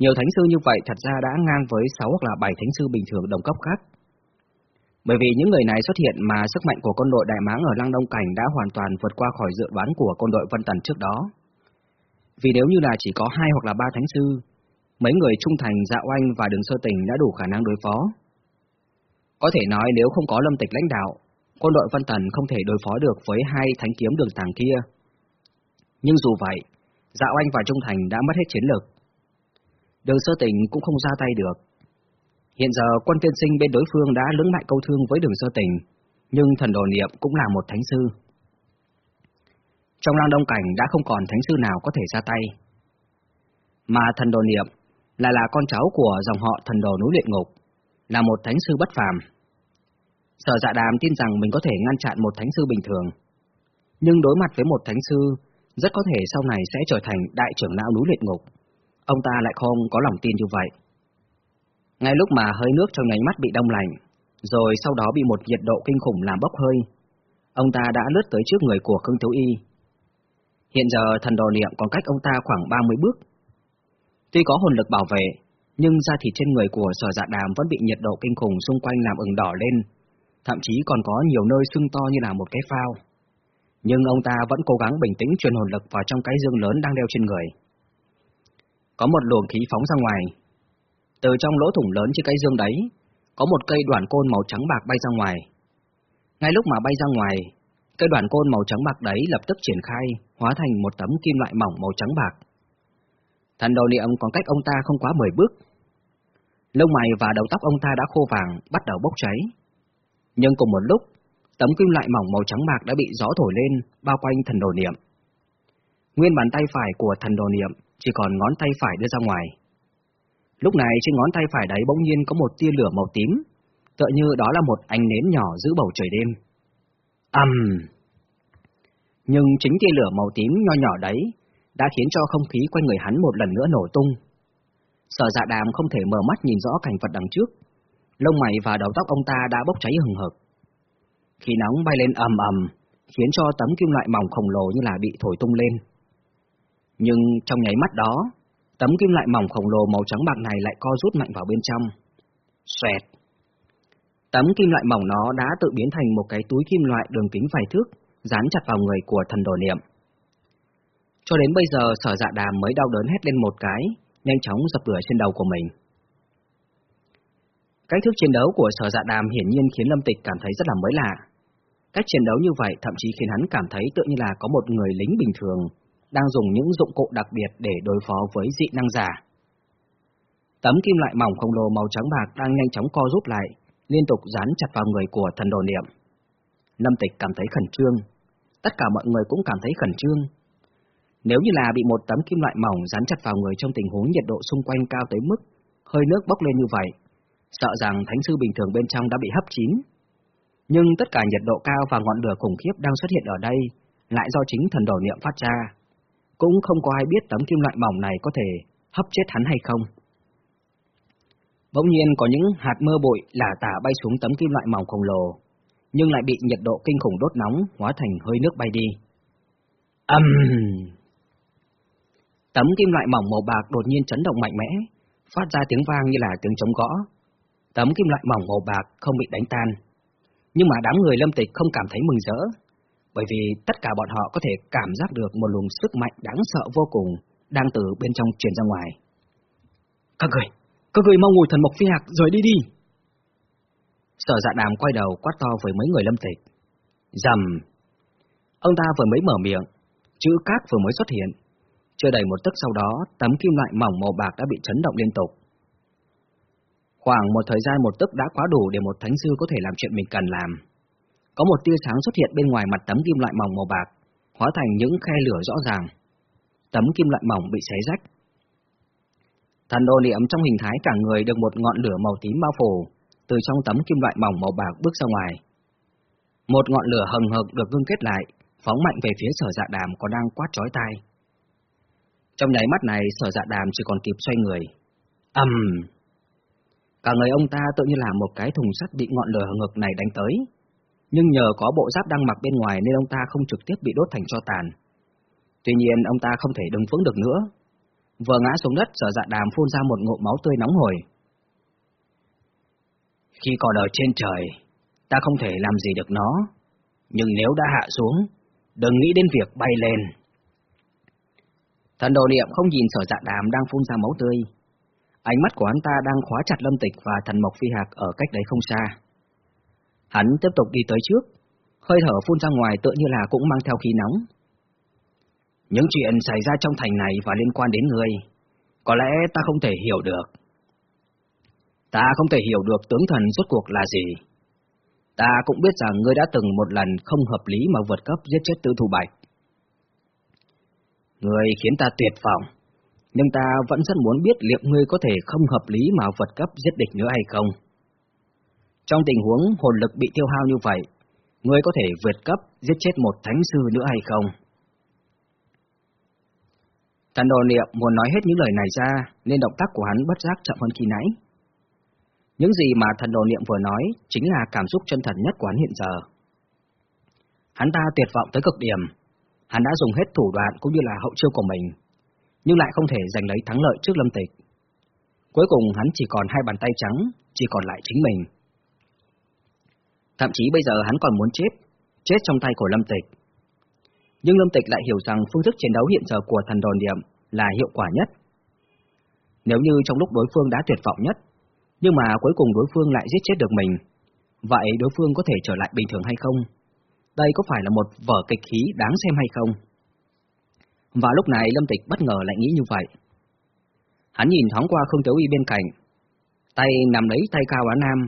Nhiều thánh sư như vậy thật ra đã ngang với 6 hoặc là 7 thánh sư bình thường đồng cấp khác. Bởi vì những người này xuất hiện mà sức mạnh của quân đội Đại Mãng ở Lăng Đông Cảnh đã hoàn toàn vượt qua khỏi dự đoán của quân đội Vân Tần trước đó. Vì nếu như là chỉ có hai hoặc là ba thánh sư, mấy người trung thành Dạ Oanh và Đường Sơ Tình đã đủ khả năng đối phó. Có thể nói nếu không có Lâm Tịch lãnh đạo, quân đội Vân Tần không thể đối phó được với hai thánh kiếm đường tàng kia. Nhưng dù vậy, Dạ Oanh và Trung Thành đã mất hết chiến lực, Đường sơ Tỉnh cũng không ra tay được. Hiện giờ quân tiên sinh bên đối phương đã lưỡng mạnh câu thương với đường sơ Tỉnh, nhưng thần đồ niệm cũng là một thánh sư. Trong lang đông cảnh đã không còn thánh sư nào có thể ra tay. Mà thần đồ niệm lại là con cháu của dòng họ thần đồ núi luyện ngục, là một thánh sư bất phàm. Sở dạ đàm tin rằng mình có thể ngăn chặn một thánh sư bình thường. Nhưng đối mặt với một thánh sư, rất có thể sau này sẽ trở thành đại trưởng lão núi luyện ngục Ông ta lại không có lòng tin như vậy. Ngay lúc mà hơi nước trong nháy mắt bị đông lạnh, rồi sau đó bị một nhiệt độ kinh khủng làm bốc hơi, ông ta đã lướt tới trước người của Khương Thiếu Y. Hiện giờ thần đồ niệm còn cách ông ta khoảng 30 bước. Tuy có hồn lực bảo vệ, nhưng da thịt trên người của sở dạ đàm vẫn bị nhiệt độ kinh khủng xung quanh làm ửng đỏ lên, thậm chí còn có nhiều nơi sưng to như là một cái phao. Nhưng ông ta vẫn cố gắng bình tĩnh truyền hồn lực vào trong cái dương lớn đang đeo trên người. Có một luồng khí phóng ra ngoài. Từ trong lỗ thủng lớn trên cái dương đấy, có một cây đoạn côn màu trắng bạc bay ra ngoài. Ngay lúc mà bay ra ngoài, cây đoạn côn màu trắng bạc đấy lập tức triển khai, hóa thành một tấm kim loại mỏng màu trắng bạc. Thần đầu niệm còn cách ông ta không quá 10 bước. Lông mày và đầu tóc ông ta đã khô vàng, bắt đầu bốc cháy. Nhưng cùng một lúc, tấm kim loại mỏng màu trắng bạc đã bị gió thổi lên, bao quanh thần đồ niệm. Nguyên bàn tay phải của thần đồ niệm chỉ còn ngón tay phải đưa ra ngoài. Lúc này trên ngón tay phải đấy bỗng nhiên có một tia lửa màu tím, tựa như đó là một ánh nến nhỏ giữ bầu trời đêm. ầm, um. Nhưng chính tia lửa màu tím nho nhỏ đấy đã khiến cho không khí quanh người hắn một lần nữa nổ tung. Sở dạ đàm không thể mở mắt nhìn rõ cảnh vật đằng trước. Lông mày và đầu tóc ông ta đã bốc cháy hừng hực. Khí nóng bay lên ầm ầm, khiến cho tấm kim loại mỏng khổng lồ như là bị thổi tung lên. Nhưng trong nháy mắt đó, tấm kim loại mỏng khổng lồ màu trắng bạc này lại co rút mạnh vào bên trong. Xoẹt! Tấm kim loại mỏng nó đã tự biến thành một cái túi kim loại đường kính vài thước, dán chặt vào người của thần đồ niệm. Cho đến bây giờ sở dạ đàm mới đau đớn hét lên một cái, nhanh chóng dập lửa trên đầu của mình. Cách thức chiến đấu của sở dạ đàm hiển nhiên khiến Lâm Tịch cảm thấy rất là mới lạ. Cách chiến đấu như vậy thậm chí khiến hắn cảm thấy tự như là có một người lính bình thường đang dùng những dụng cụ đặc biệt để đối phó với dị năng giả. Tấm kim loại mỏng khổng lồ màu trắng bạc đang nhanh chóng co rút lại, liên tục dán chặt vào người của thần đồ niệm. Lâm Tịch cảm thấy khẩn trương, tất cả mọi người cũng cảm thấy khẩn trương, nếu như là bị một tấm kim loại mỏng dán chặt vào người trong tình huống nhiệt độ xung quanh cao tới mức hơi nước bốc lên như vậy, sợ rằng thánh sư bình thường bên trong đã bị hấp chín. Nhưng tất cả nhiệt độ cao và ngọn lửa khủng khiếp đang xuất hiện ở đây lại do chính thần đồ niệm phát ra. Cũng không có ai biết tấm kim loại mỏng này có thể hấp chết hắn hay không. Bỗng nhiên có những hạt mưa bụi lả tả bay xuống tấm kim loại mỏng khổng lồ, nhưng lại bị nhiệt độ kinh khủng đốt nóng hóa thành hơi nước bay đi. Âm! Um... Tấm kim loại mỏng màu bạc đột nhiên chấn động mạnh mẽ, phát ra tiếng vang như là tiếng chống gõ. Tấm kim loại mỏng màu bạc không bị đánh tan. Nhưng mà đám người lâm tịch không cảm thấy mừng rỡ, bởi vì tất cả bọn họ có thể cảm giác được một luồng sức mạnh đáng sợ vô cùng đang từ bên trong truyền ra ngoài. Các người, các người mau ngồi thần mộc phi hạc rồi đi đi. Sở dạ đàm quay đầu quát to với mấy người lâm tịch. Dầm! Ông ta vừa mới mở miệng, chữ cát vừa mới xuất hiện, chưa đầy một tức sau đó, tấm kim loại mỏng màu bạc đã bị chấn động liên tục. Khoảng một thời gian một tức đã quá đủ để một thánh sư có thể làm chuyện mình cần làm. Có một tia sáng xuất hiện bên ngoài mặt tấm kim loại mỏng màu bạc, hóa thành những khe lửa rõ ràng. Tấm kim loại mỏng bị xé rách. Thần đồ niệm trong hình thái cả người được một ngọn lửa màu tím bao phủ, từ trong tấm kim loại mỏng màu bạc bước ra ngoài. Một ngọn lửa hừng hực được ngưng kết lại, phóng mạnh về phía sở dạ đàm còn đang quát chói tai. Trong nháy mắt này sở dạ đàm chỉ còn kịp xoay người. ầm, Cả người ông ta tự như là một cái thùng sắt bị ngọn lửa ngực này đánh tới. Nhưng nhờ có bộ giáp đang mặc bên ngoài nên ông ta không trực tiếp bị đốt thành cho tàn. Tuy nhiên ông ta không thể đứng vững được nữa. Vừa ngã xuống đất sở dạ đàm phun ra một ngụm máu tươi nóng hổi. Khi còn ở trên trời, ta không thể làm gì được nó. Nhưng nếu đã hạ xuống, đừng nghĩ đến việc bay lên. Thần đồ niệm không nhìn sở dạ đàm đang phun ra máu tươi. Ánh mắt của hắn ta đang khóa chặt lâm tịch và thần mộc phi hạc ở cách đấy không xa. Hắn tiếp tục đi tới trước, hơi thở phun ra ngoài tựa như là cũng mang theo khí nóng. Những chuyện xảy ra trong thành này và liên quan đến người, có lẽ ta không thể hiểu được. Ta không thể hiểu được tướng thần rốt cuộc là gì. Ta cũng biết rằng ngươi đã từng một lần không hợp lý mà vượt cấp giết chết tư thủ bạch. Ngươi khiến ta tuyệt vọng, nhưng ta vẫn rất muốn biết liệu ngươi có thể không hợp lý mà vượt cấp giết địch nữa hay không. Trong tình huống hồn lực bị tiêu hao như vậy, ngươi có thể vượt cấp giết chết một thánh sư nữa hay không? Thần đồ niệm muốn nói hết những lời này ra, nên động tác của hắn bất giác chậm hơn khi nãy. Những gì mà thần đồ niệm vừa nói chính là cảm xúc chân thật nhất của hắn hiện giờ. Hắn ta tuyệt vọng tới cực điểm, Hắn đã dùng hết thủ đoạn cũng như là hậu chiêu của mình, nhưng lại không thể giành lấy thắng lợi trước Lâm Tịch. Cuối cùng hắn chỉ còn hai bàn tay trắng, chỉ còn lại chính mình. Thậm chí bây giờ hắn còn muốn chết, chết trong tay của Lâm Tịch. Nhưng Lâm Tịch lại hiểu rằng phương thức chiến đấu hiện giờ của thần đồn niệm là hiệu quả nhất. Nếu như trong lúc đối phương đã tuyệt vọng nhất, nhưng mà cuối cùng đối phương lại giết chết được mình, vậy đối phương có thể trở lại bình thường hay không? đây có phải là một vở kịch khí đáng xem hay không? Và lúc này Lâm Tịch bất ngờ lại nghĩ như vậy. Hắn nhìn thoáng qua Khương tiểu Y bên cạnh, tay nằm lấy tay Cao Á Nam,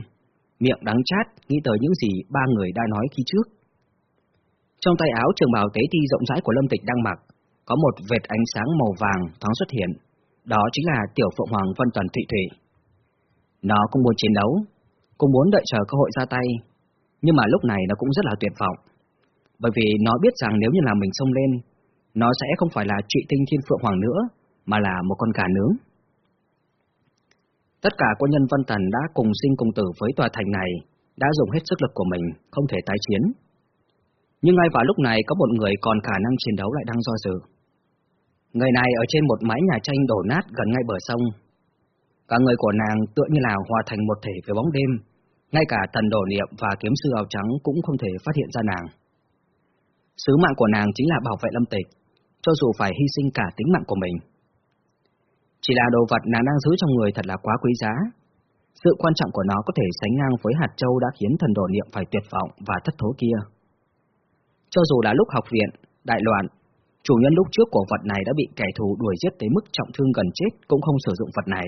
miệng đắng chát nghĩ tới những gì ba người đã nói khi trước. Trong tay áo trường bào tế ti rộng rãi của Lâm Tịch đang mặc, có một vệt ánh sáng màu vàng thoáng xuất hiện, đó chính là tiểu phượng hoàng Vân Tuần Thụy Thụy. Nó cũng muốn chiến đấu, cũng muốn đợi chờ cơ hội ra tay, nhưng mà lúc này nó cũng rất là tuyệt vọng. Bởi vì nó biết rằng nếu như là mình xông lên, nó sẽ không phải là trụy tinh thiên phượng hoàng nữa, mà là một con gà nướng. Tất cả quân nhân văn Tần đã cùng sinh cùng tử với tòa thành này, đã dùng hết sức lực của mình, không thể tái chiến. Nhưng ngay vào lúc này có một người còn khả năng chiến đấu lại đang do dự. Người này ở trên một mái nhà tranh đổ nát gần ngay bờ sông. Cả người của nàng tựa như là hòa thành một thể với bóng đêm, ngay cả thần đổ niệm và kiếm sư áo trắng cũng không thể phát hiện ra nàng. Sứ mạng của nàng chính là bảo vệ lâm tịch, cho dù phải hy sinh cả tính mạng của mình. Chỉ là đồ vật nàng đang giữ trong người thật là quá quý giá. Sự quan trọng của nó có thể sánh ngang với hạt châu đã khiến thần đồ niệm phải tuyệt vọng và thất thố kia. Cho dù là lúc học viện, đại loạn, chủ nhân lúc trước của vật này đã bị kẻ thù đuổi giết tới mức trọng thương gần chết cũng không sử dụng vật này.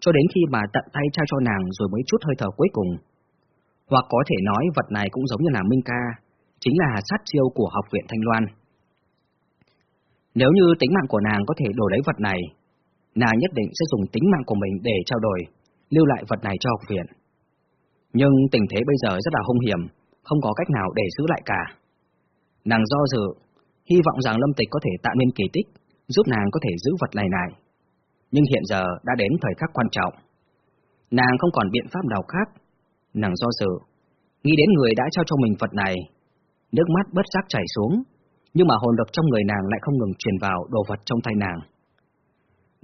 Cho đến khi mà tận tay trao cho nàng rồi mới chút hơi thở cuối cùng. Hoặc có thể nói vật này cũng giống như là Minh Ca, chính là sát chiêu của học viện Thanh Loan. Nếu như tính mạng của nàng có thể đổi lấy vật này, nàng nhất định sẽ dùng tính mạng của mình để trao đổi, lưu lại vật này cho học viện. Nhưng tình thế bây giờ rất là hung hiểm, không có cách nào để giữ lại cả. Nàng do dự, hy vọng rằng Lâm Tịch có thể tạo nên kỳ tích, giúp nàng có thể giữ vật này lại. Nhưng hiện giờ đã đến thời khắc quan trọng. Nàng không còn biện pháp nào khác. Nàng do dự, nghĩ đến người đã trao cho mình vật này. Nước mắt bất giác chảy xuống, nhưng mà hồn lực trong người nàng lại không ngừng truyền vào đồ vật trong tay nàng.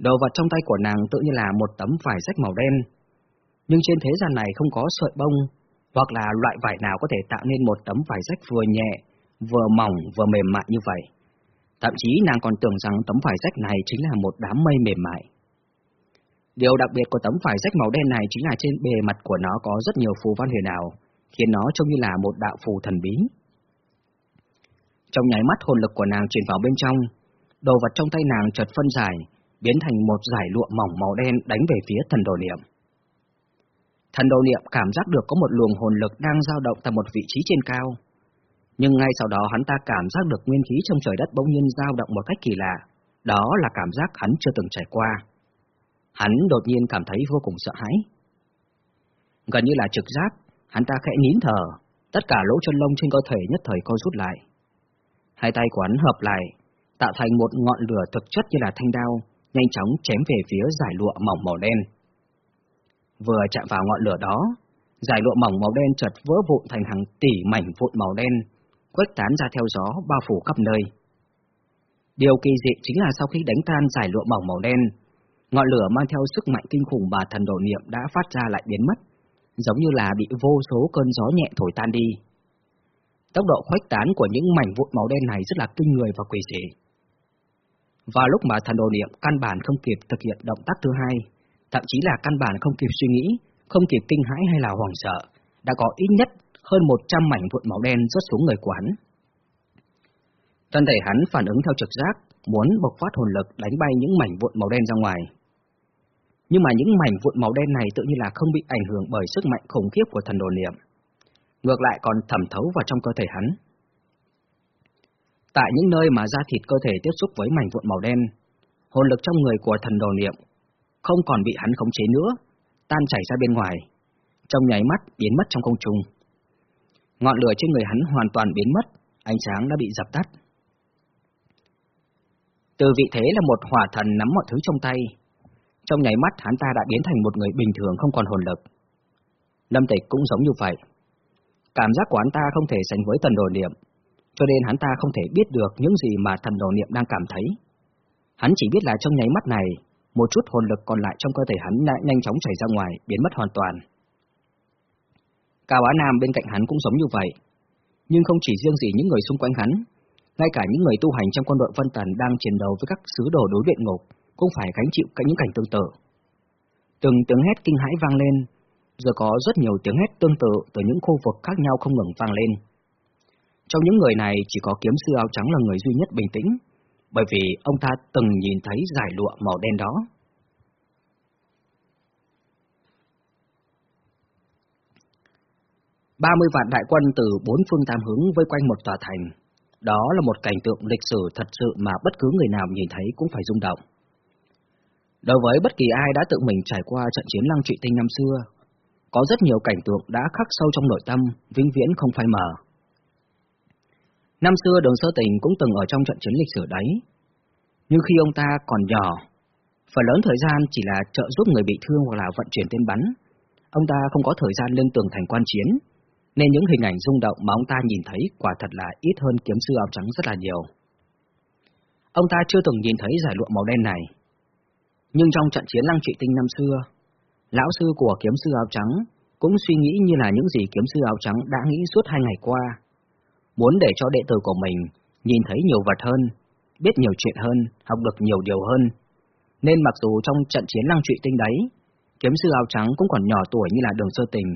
Đồ vật trong tay của nàng tự như là một tấm vải rách màu đen, nhưng trên thế gian này không có sợi bông, hoặc là loại vải nào có thể tạo nên một tấm vải rách vừa nhẹ, vừa mỏng vừa mềm mại như vậy. Thậm chí nàng còn tưởng rằng tấm vải rách này chính là một đám mây mềm mại. Điều đặc biệt của tấm vải rách màu đen này chính là trên bề mặt của nó có rất nhiều phù văn huyền ảo, khiến nó trông như là một đạo phù thần bí. Trong nháy mắt hồn lực của nàng truyền vào bên trong, đồ vật trong tay nàng chợt phân giải, biến thành một giải lụa mỏng màu đen đánh về phía thần đồ niệm. Thần đồ niệm cảm giác được có một luồng hồn lực đang dao động tại một vị trí trên cao. Nhưng ngay sau đó hắn ta cảm giác được nguyên khí trong trời đất bỗng nhiên dao động một cách kỳ lạ. Đó là cảm giác hắn chưa từng trải qua. Hắn đột nhiên cảm thấy vô cùng sợ hãi. Gần như là trực giác, hắn ta khẽ nín thở, tất cả lỗ chân lông trên cơ thể nhất thời co rút lại. Hai tay của hắn hợp lại, tạo thành một ngọn lửa thực chất như là thanh đao, nhanh chóng chém về phía giải lụa mỏng màu đen. Vừa chạm vào ngọn lửa đó, giải lụa mỏng màu đen chợt vỡ vụn thành hàng tỷ mảnh vụn màu đen, khuếch tán ra theo gió bao phủ khắp nơi. Điều kỳ dị chính là sau khi đánh tan giải lụa mỏng màu đen, ngọn lửa mang theo sức mạnh kinh khủng mà thần đồ niệm đã phát ra lại biến mất, giống như là bị vô số cơn gió nhẹ thổi tan đi. Tốc độ khuếch tán của những mảnh vụn màu đen này rất là kinh người và quỷ dị. Vào lúc mà thần đồ niệm căn bản không kịp thực hiện động tác thứ hai, thậm chí là căn bản không kịp suy nghĩ, không kịp kinh hãi hay là hoảng sợ, đã có ít nhất hơn 100 mảnh vụn màu đen rớt xuống người của hắn. Thân thể hắn phản ứng theo trực giác, muốn bộc phát hồn lực đánh bay những mảnh vụn màu đen ra ngoài. Nhưng mà những mảnh vụn màu đen này tự như là không bị ảnh hưởng bởi sức mạnh khủng khiếp của thần đồ niệm. Ngược lại còn thẩm thấu vào trong cơ thể hắn. Tại những nơi mà da thịt cơ thể tiếp xúc với mảnh vụn màu đen, hồn lực trong người của thần đồ niệm không còn bị hắn khống chế nữa, tan chảy ra bên ngoài, trong nháy mắt biến mất trong không trung. Ngọn lửa trên người hắn hoàn toàn biến mất, ánh sáng đã bị dập tắt. Từ vị thế là một hỏa thần nắm mọi thứ trong tay, trong nháy mắt hắn ta đã biến thành một người bình thường không còn hồn lực. Lâm Tịch cũng giống như vậy. Cảm giác của hắn ta không thể sánh với thần đồ niệm, cho nên hắn ta không thể biết được những gì mà thần đồ niệm đang cảm thấy. Hắn chỉ biết là trong nháy mắt này, một chút hồn lực còn lại trong cơ thể hắn đã nhanh chóng chảy ra ngoài, biến mất hoàn toàn. Cao Á Nam bên cạnh hắn cũng giống như vậy, nhưng không chỉ riêng gì những người xung quanh hắn, ngay cả những người tu hành trong quân đội Vân Tần đang chiến đấu với các sứ đồ đối luyện ngục cũng phải gánh chịu cả những cảnh tương tự. Từng tiếng hét kinh hãi vang lên, giờ có rất nhiều tiếng hét tương tự từ những khu vực khác nhau không ngừng vang lên. Trong những người này chỉ có kiếm sư áo trắng là người duy nhất bình tĩnh, bởi vì ông ta từng nhìn thấy giải lụa màu đen đó. Ba mươi vạn đại quân từ bốn phương tám hướng vây quanh một tòa thành. Đó là một cảnh tượng lịch sử thật sự mà bất cứ người nào nhìn thấy cũng phải rung động. Đối với bất kỳ ai đã tự mình trải qua trận chiến lăng trụy tinh năm xưa, có rất nhiều cảnh tượng đã khắc sâu trong nội tâm, vĩnh viễn không phai mờ. Năm xưa đường sơ tình cũng từng ở trong trận chiến lịch sử đấy, nhưng khi ông ta còn nhỏ, phần lớn thời gian chỉ là trợ giúp người bị thương hoặc là vận chuyển tên bắn, ông ta không có thời gian lên tường thành quan chiến, nên những hình ảnh rung động mà ông ta nhìn thấy quả thật là ít hơn kiếm sư áo trắng rất là nhiều. Ông ta chưa từng nhìn thấy giải lụa màu đen này. Nhưng trong trận chiến lăng trị tinh năm xưa, lão sư của kiếm sư áo trắng cũng suy nghĩ như là những gì kiếm sư áo trắng đã nghĩ suốt hai ngày qua. Muốn để cho đệ tử của mình nhìn thấy nhiều vật hơn, biết nhiều chuyện hơn, học được nhiều điều hơn. Nên mặc dù trong trận chiến lăng trụy tinh đấy, kiếm sư áo trắng cũng còn nhỏ tuổi như là đường sơ tình,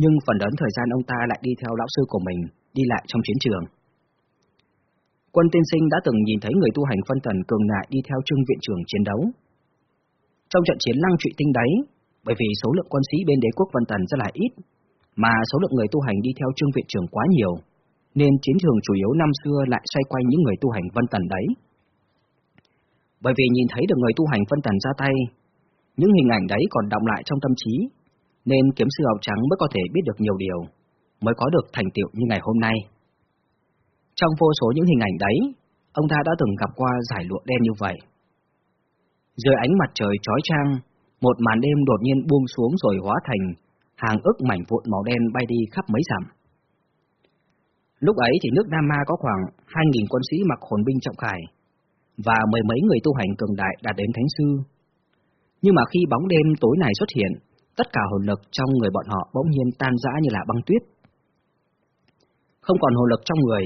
nhưng phần lớn thời gian ông ta lại đi theo lão sư của mình, đi lại trong chiến trường. Quân tiên sinh đã từng nhìn thấy người tu hành phân tần cường nại đi theo trương viện trưởng chiến đấu. Trong trận chiến lăng trụy tinh đấy, bởi vì số lượng quân sĩ bên đế quốc Vân Tần rất là ít, mà số lượng người tu hành đi theo trương viện trưởng quá nhiều, nên chiến trường chủ yếu năm xưa lại xoay quanh những người tu hành Vân Tần đấy. Bởi vì nhìn thấy được người tu hành Vân Tần ra tay, những hình ảnh đấy còn động lại trong tâm trí, nên kiếm sư áo trắng mới có thể biết được nhiều điều, mới có được thành tựu như ngày hôm nay. Trong vô số những hình ảnh đấy, ông ta đã từng gặp qua giải lụa đen như vậy. Dưới ánh mặt trời trói trang một màn đêm đột nhiên buông xuống rồi hóa thành hàng ức mảnh vụn màu đen bay đi khắp mấy dặm. Lúc ấy thì nước Nam Ma có khoảng 2.000 quân sĩ mặc hồn binh trọng khải, và mười mấy người tu hành cường đại đạt đến thánh sư. Nhưng mà khi bóng đêm tối này xuất hiện, tất cả hồn lực trong người bọn họ bỗng nhiên tan rã như là băng tuyết. Không còn hồn lực trong người,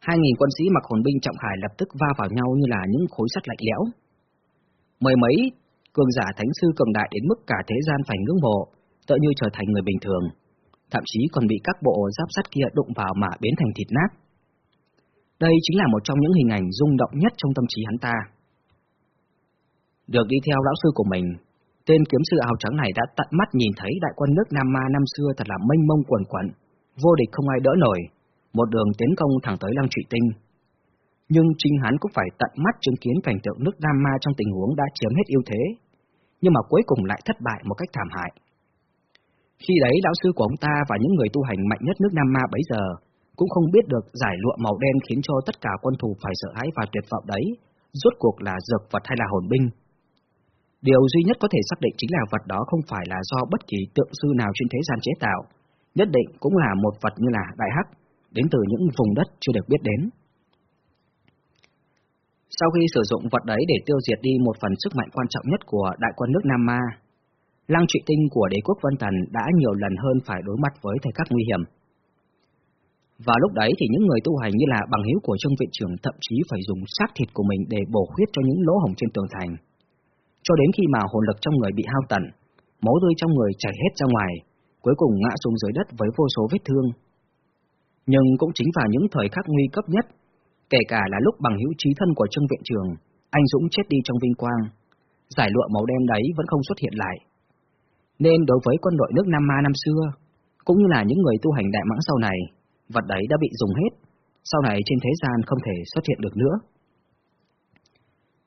hai nghìn quân sĩ mặc hồn binh trọng khải lập tức va vào nhau như là những khối sắt lạnh lẽo. Mười mấy cường giả thánh sư cường đại đến mức cả thế gian phải ngưỡng mộ, tựa như trở thành người bình thường, thậm chí còn bị các bộ giáp sắt kia đụng vào mà biến thành thịt nát. Đây chính là một trong những hình ảnh rung động nhất trong tâm trí hắn ta. Được đi theo lão sư của mình, tên kiếm sư áo trắng này đã tận mắt nhìn thấy đại quân nước Nam Ma năm xưa thật là mênh mông quần quẩn, vô địch không ai đỡ nổi, một đường tiến công thẳng tới Lăng Trụy Tinh. Nhưng chính hắn cũng phải tận mắt chứng kiến cảnh tượng nước Nam Ma trong tình huống đã chiếm hết ưu thế, nhưng mà cuối cùng lại thất bại một cách thảm hại. Khi đấy lão sư của ông ta và những người tu hành mạnh nhất nước Nam Ma bấy giờ cũng không biết được giải lụa màu đen khiến cho tất cả quân thù phải sợ hãi và tuyệt vọng đấy, rốt cuộc là dược vật hay là hồn binh. Điều duy nhất có thể xác định chính là vật đó không phải là do bất kỳ tượng sư nào trên thế gian chế tạo, nhất định cũng là một vật như là đại hắc, đến từ những vùng đất chưa được biết đến. Sau khi sử dụng vật đấy để tiêu diệt đi một phần sức mạnh quan trọng nhất của đại quân nước Nam Ma, lăng trụy tinh của đế quốc Vân Thần đã nhiều lần hơn phải đối mặt với thời khắc nguy hiểm. Và lúc đấy thì những người tu hành như là bằng hữu của Trương Viện trưởng thậm chí phải dùng xác thịt của mình để bổ khuyết cho những lỗ hổng trên tường thành. Cho đến khi mà hồn lực trong người bị hao tận, máu tươi trong người chảy hết ra ngoài, cuối cùng ngã xuống dưới đất với vô số vết thương. Nhưng cũng chính vào những thời khắc nguy cấp nhất, kể cả là lúc bằng hữu trí thân của Trương Viện trường anh Dũng chết đi trong vinh quang, giải lụa màu đen đấy vẫn không xuất hiện lại. Nên đối với quân đội nước Nam Ma năm xưa, cũng như là những người tu hành đại mãng sau này, vật đấy đã bị dùng hết, sau này trên thế gian không thể xuất hiện được nữa.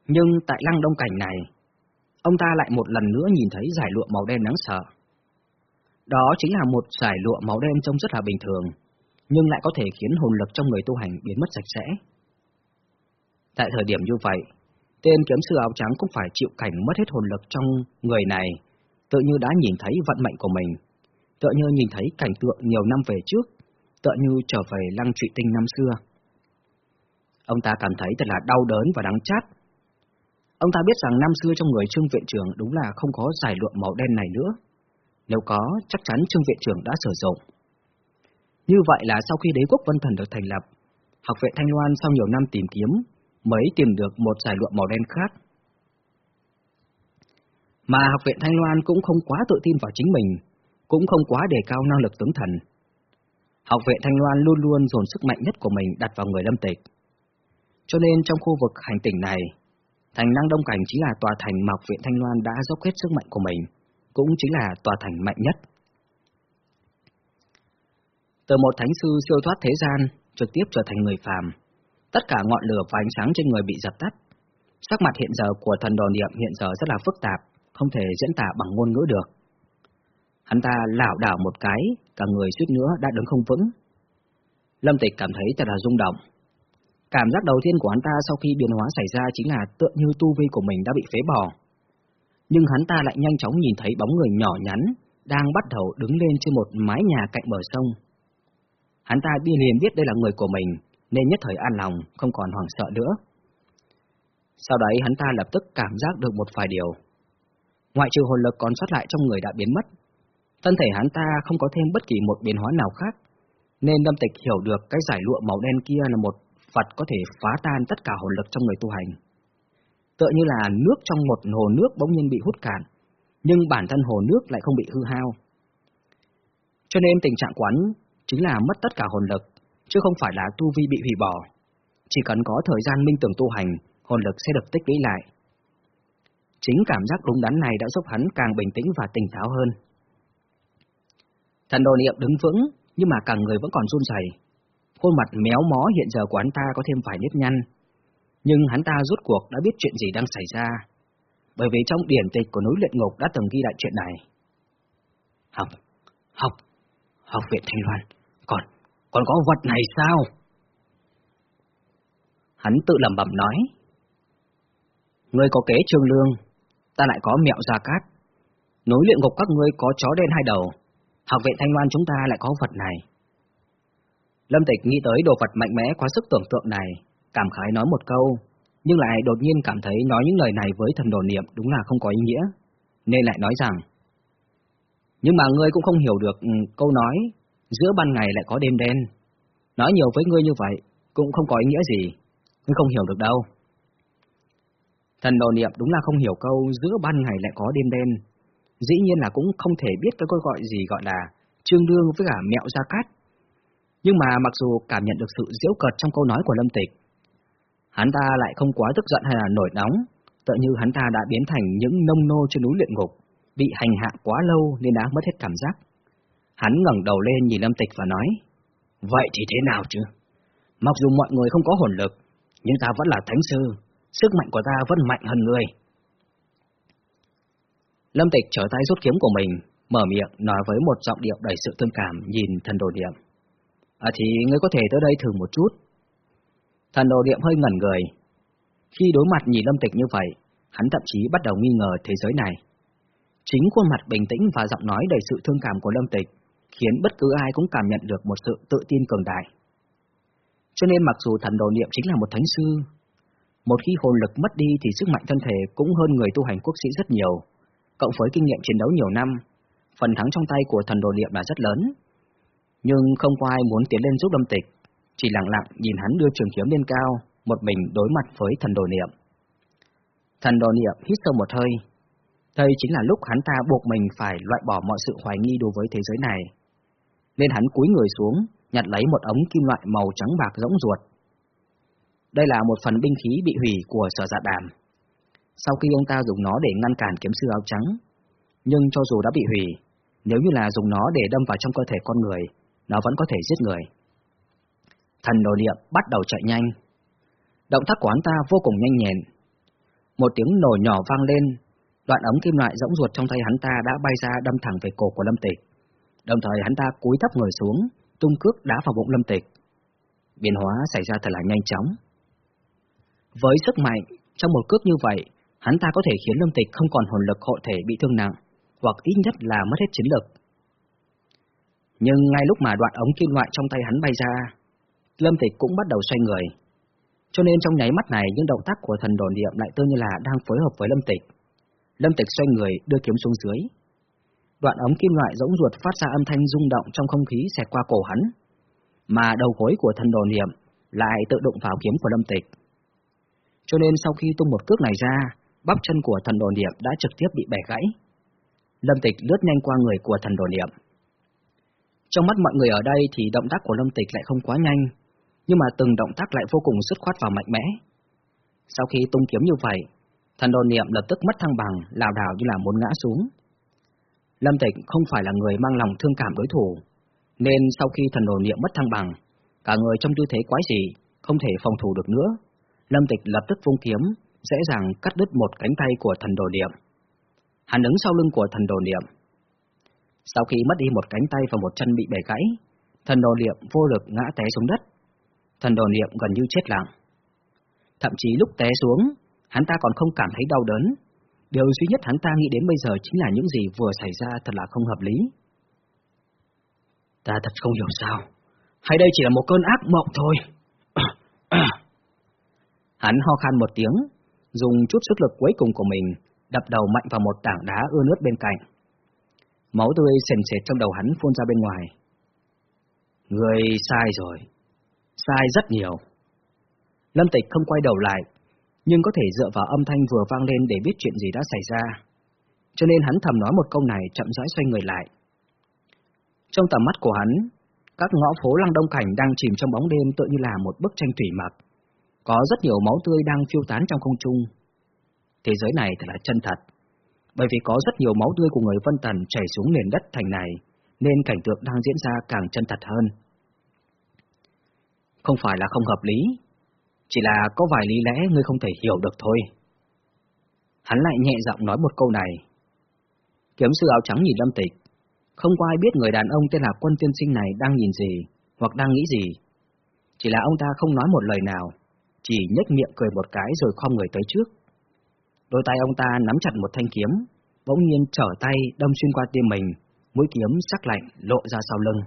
Nhưng tại lăng đông cảnh này, ông ta lại một lần nữa nhìn thấy giải lụa màu đen đáng sợ. Đó chính là một giải lụa màu đen trông rất là bình thường, nhưng lại có thể khiến hồn lực trong người tu hành biến mất sạch sẽ. Tại thời điểm như vậy, tên kiếm sư áo trắng cũng phải chịu cảnh mất hết hồn lực trong người này, tự như đã nhìn thấy vận mệnh của mình, tự như nhìn thấy cảnh tượng nhiều năm về trước, tự như trở về lăng trụy tinh năm xưa. Ông ta cảm thấy thật là đau đớn và đắng chát. Ông ta biết rằng năm xưa trong người Trương Viện Trưởng đúng là không có giải luận màu đen này nữa. Nếu có, chắc chắn Trương Viện Trưởng đã sử dụng. Như vậy là sau khi đế quốc Vân Thần được thành lập, Học viện Thanh Loan sau nhiều năm tìm kiếm mới tìm được một giải luận màu đen khác. Mà Học viện Thanh Loan cũng không quá tự tin vào chính mình, cũng không quá đề cao năng lực tướng thần Học viện Thanh Loan luôn luôn dồn sức mạnh nhất của mình đặt vào người lâm tịch. Cho nên trong khu vực hành tỉnh này, thành năng đông cảnh chính là tòa thành mà học viện Thanh Loan đã dốc hết sức mạnh của mình, cũng chính là tòa thành mạnh nhất. Từ một thánh sư siêu thoát thế gian, trực tiếp trở thành người phàm, tất cả ngọn lửa và ánh sáng trên người bị dập tắt, Sắc mặt hiện giờ của thần đồ niệm hiện giờ rất là phức tạp, không thể diễn tả bằng ngôn ngữ được. Hắn ta lảo đảo một cái, cả người suýt nữa đã đứng không vững. Lâm Tịch cảm thấy thật là rung động. Cảm giác đầu tiên của hắn ta sau khi biến hóa xảy ra chính là tựa như tu vi của mình đã bị phế bỏ. Nhưng hắn ta lại nhanh chóng nhìn thấy bóng người nhỏ nhắn đang bắt đầu đứng lên trên một mái nhà cạnh bờ sông. Hắn ta đi liền biết đây là người của mình, nên nhất thời an lòng, không còn hoảng sợ nữa. Sau đấy hắn ta lập tức cảm giác được một vài điều. Ngoại trừ hồn lực còn sót lại trong người đã biến mất, thân thể hắn ta không có thêm bất kỳ một biến hóa nào khác, nên Lâm Tịch hiểu được cái giải lụa màu đen kia là một Phật có thể phá tan tất cả hồn lực trong người tu hành. Tựa như là nước trong một hồ nước bỗng nhiên bị hút cạn, nhưng bản thân hồ nước lại không bị hư hao. Cho nên tình trạng quán chính là mất tất cả hồn lực, chứ không phải là tu vi bị hủy bỏ. Chỉ cần có thời gian minh tưởng tu hành, hồn lực sẽ được tích lũy lại. Chính cảm giác đúng đắn này đã giúp hắn càng bình tĩnh và tỉnh táo hơn. Thần đồ niệm đứng vững, nhưng mà cả người vẫn còn run rẩy. Khuôn mặt méo mó hiện giờ của hắn ta có thêm vài nếp nhăn. Nhưng hắn ta rút cuộc đã biết chuyện gì đang xảy ra. Bởi vì trong điển tịch của núi luyện ngục đã từng ghi lại chuyện này. Học, học, học viện Thanh Loan, còn, còn có vật này sao? Hắn tự lẩm bẩm nói. Ngươi có kế trương lương, ta lại có mẹo gia cát. Núi luyện ngục các ngươi có chó đen hai đầu, học viện Thanh Loan chúng ta lại có vật này. Lâm Tịch nghĩ tới đồ vật mạnh mẽ quá sức tưởng tượng này, cảm khái nói một câu, nhưng lại đột nhiên cảm thấy nói những lời này với thần đồ niệm đúng là không có ý nghĩa, nên lại nói rằng Nhưng mà ngươi cũng không hiểu được ừ, câu nói giữa ban ngày lại có đêm đen. Nói nhiều với ngươi như vậy cũng không có ý nghĩa gì, ngươi không hiểu được đâu. Thần đồ niệm đúng là không hiểu câu giữa ban ngày lại có đêm đen. Dĩ nhiên là cũng không thể biết cái câu gọi gì gọi là trương đương với cả mẹo gia cát nhưng mà mặc dù cảm nhận được sự diễu cợt trong câu nói của Lâm Tịch, hắn ta lại không quá tức giận hay là nổi nóng, tựa như hắn ta đã biến thành những nông nô trên núi luyện ngục, bị hành hạ quá lâu nên đã mất hết cảm giác. Hắn ngẩng đầu lên nhìn Lâm Tịch và nói, Vậy thì thế nào chứ? Mặc dù mọi người không có hồn lực, nhưng ta vẫn là thánh sư, sức mạnh của ta vẫn mạnh hơn người. Lâm Tịch trở tay rút kiếm của mình, mở miệng nói với một giọng điệu đầy sự thương cảm nhìn thần đồ điệm. À thì ngươi có thể tới đây thử một chút. Thần đồ điệm hơi ngẩn người. Khi đối mặt nhìn lâm tịch như vậy, hắn thậm chí bắt đầu nghi ngờ thế giới này. Chính khuôn mặt bình tĩnh và giọng nói đầy sự thương cảm của lâm tịch, khiến bất cứ ai cũng cảm nhận được một sự tự tin cường đại. Cho nên mặc dù thần đồ niệm chính là một thánh sư, một khi hồn lực mất đi thì sức mạnh thân thể cũng hơn người tu hành quốc sĩ rất nhiều, cộng với kinh nghiệm chiến đấu nhiều năm, phần thắng trong tay của thần đồ niệm là rất lớn, nhưng không có ai muốn tiến lên giúp Lâm Tịch, chỉ lặng lặng nhìn hắn đưa trường kiếm lên cao, một mình đối mặt với thần đồ niệm. Thần đồ niệm hít sâu một hơi. Đây chính là lúc hắn ta buộc mình phải loại bỏ mọi sự hoài nghi đối với thế giới này. Nên hắn cúi người xuống, nhặt lấy một ống kim loại màu trắng bạc rỗng ruột. Đây là một phần binh khí bị hủy của sở dạ đàm. Sau khi ông ta dùng nó để ngăn cản kiếm sư áo trắng, nhưng cho dù đã bị hủy, nếu như là dùng nó để đâm vào trong cơ thể con người, nó vẫn có thể giết người. Thần đồ niệm bắt đầu chạy nhanh. Động tác của hắn ta vô cùng nhanh nhẹn. Một tiếng nổ nhỏ vang lên, đoạn ống kim loại rỗng ruột trong tay hắn ta đã bay ra đâm thẳng về cổ của Lâm Tịch. Đồng thời hắn ta cúi thấp người xuống, tung cước đá vào bụng Lâm Tịch. Biến hóa xảy ra thật là nhanh chóng. Với sức mạnh, trong một cước như vậy, hắn ta có thể khiến Lâm Tịch không còn hồn lực hộ thể bị thương nặng, hoặc ít nhất là mất hết chiến lực. Nhưng ngay lúc mà đoạn ống kim loại trong tay hắn bay ra, Lâm Tịch cũng bắt đầu xoay người. Cho nên trong nháy mắt này những động tác của thần đồn niệm lại tương như là đang phối hợp với Lâm Tịch. Lâm Tịch xoay người đưa kiếm xuống dưới. Đoạn ống kim loại rỗng ruột phát ra âm thanh rung động trong không khí xẹt qua cổ hắn, mà đầu gối của thần đồn niệm lại tự động vào kiếm của Lâm Tịch. Cho nên sau khi tung một cước này ra, bắp chân của thần đồn niệm đã trực tiếp bị bẻ gãy. Lâm Tịch lướt nhanh qua người của thần đồn niệm. Trong mắt mọi người ở đây thì động tác của Lâm Tịch lại không quá nhanh, nhưng mà từng động tác lại vô cùng dứt khoát và mạnh mẽ. Sau khi tung kiếm như vậy, thần đồn niệm lập tức mất thăng bằng, lảo đảo như là muốn ngã xuống. Lâm Tịch không phải là người mang lòng thương cảm đối thủ, nên sau khi thần đồ niệm mất thăng bằng, cả người trong tư thế quái dị, không thể phòng thủ được nữa. Lâm Tịch lập tức vung kiếm, dễ dàng cắt đứt một cánh tay của thần đồ niệm. Hắn đứng sau lưng của thần đồ niệm. Sau khi mất đi một cánh tay và một chân bị bẻ gãy, thần đồ niệm vô lực ngã té xuống đất. Thần đồ niệm gần như chết lặng. Thậm chí lúc té xuống, hắn ta còn không cảm thấy đau đớn. Điều duy nhất hắn ta nghĩ đến bây giờ chính là những gì vừa xảy ra thật là không hợp lý. Ta thật không hiểu sao. Hay đây chỉ là một cơn ác mộng thôi. hắn ho khan một tiếng, dùng chút sức lực cuối cùng của mình, đập đầu mạnh vào một tảng đá ưa nước bên cạnh. Máu tươi sền sệt trong đầu hắn phun ra bên ngoài. Người sai rồi. Sai rất nhiều. Lâm Tịch không quay đầu lại, nhưng có thể dựa vào âm thanh vừa vang lên để biết chuyện gì đã xảy ra. Cho nên hắn thầm nói một câu này chậm rãi xoay người lại. Trong tầm mắt của hắn, các ngõ phố Lăng Đông Cảnh đang chìm trong bóng đêm tự như là một bức tranh thủy mặc. Có rất nhiều máu tươi đang phiêu tán trong không trung. Thế giới này thật là chân thật. Bởi vì có rất nhiều máu tươi của người Vân Tần chảy xuống nền đất thành này, nên cảnh tượng đang diễn ra càng chân thật hơn. Không phải là không hợp lý, chỉ là có vài lý lẽ ngươi không thể hiểu được thôi. Hắn lại nhẹ giọng nói một câu này. Kiếm sư áo trắng nhìn Lâm Tịch, không có ai biết người đàn ông tên là quân tiên sinh này đang nhìn gì, hoặc đang nghĩ gì. Chỉ là ông ta không nói một lời nào, chỉ nhếch miệng cười một cái rồi khom người tới trước. Đôi tay ông ta nắm chặt một thanh kiếm, bỗng nhiên trở tay đâm xuyên qua tim mình, mũi kiếm sắc lạnh lộ ra sau lưng.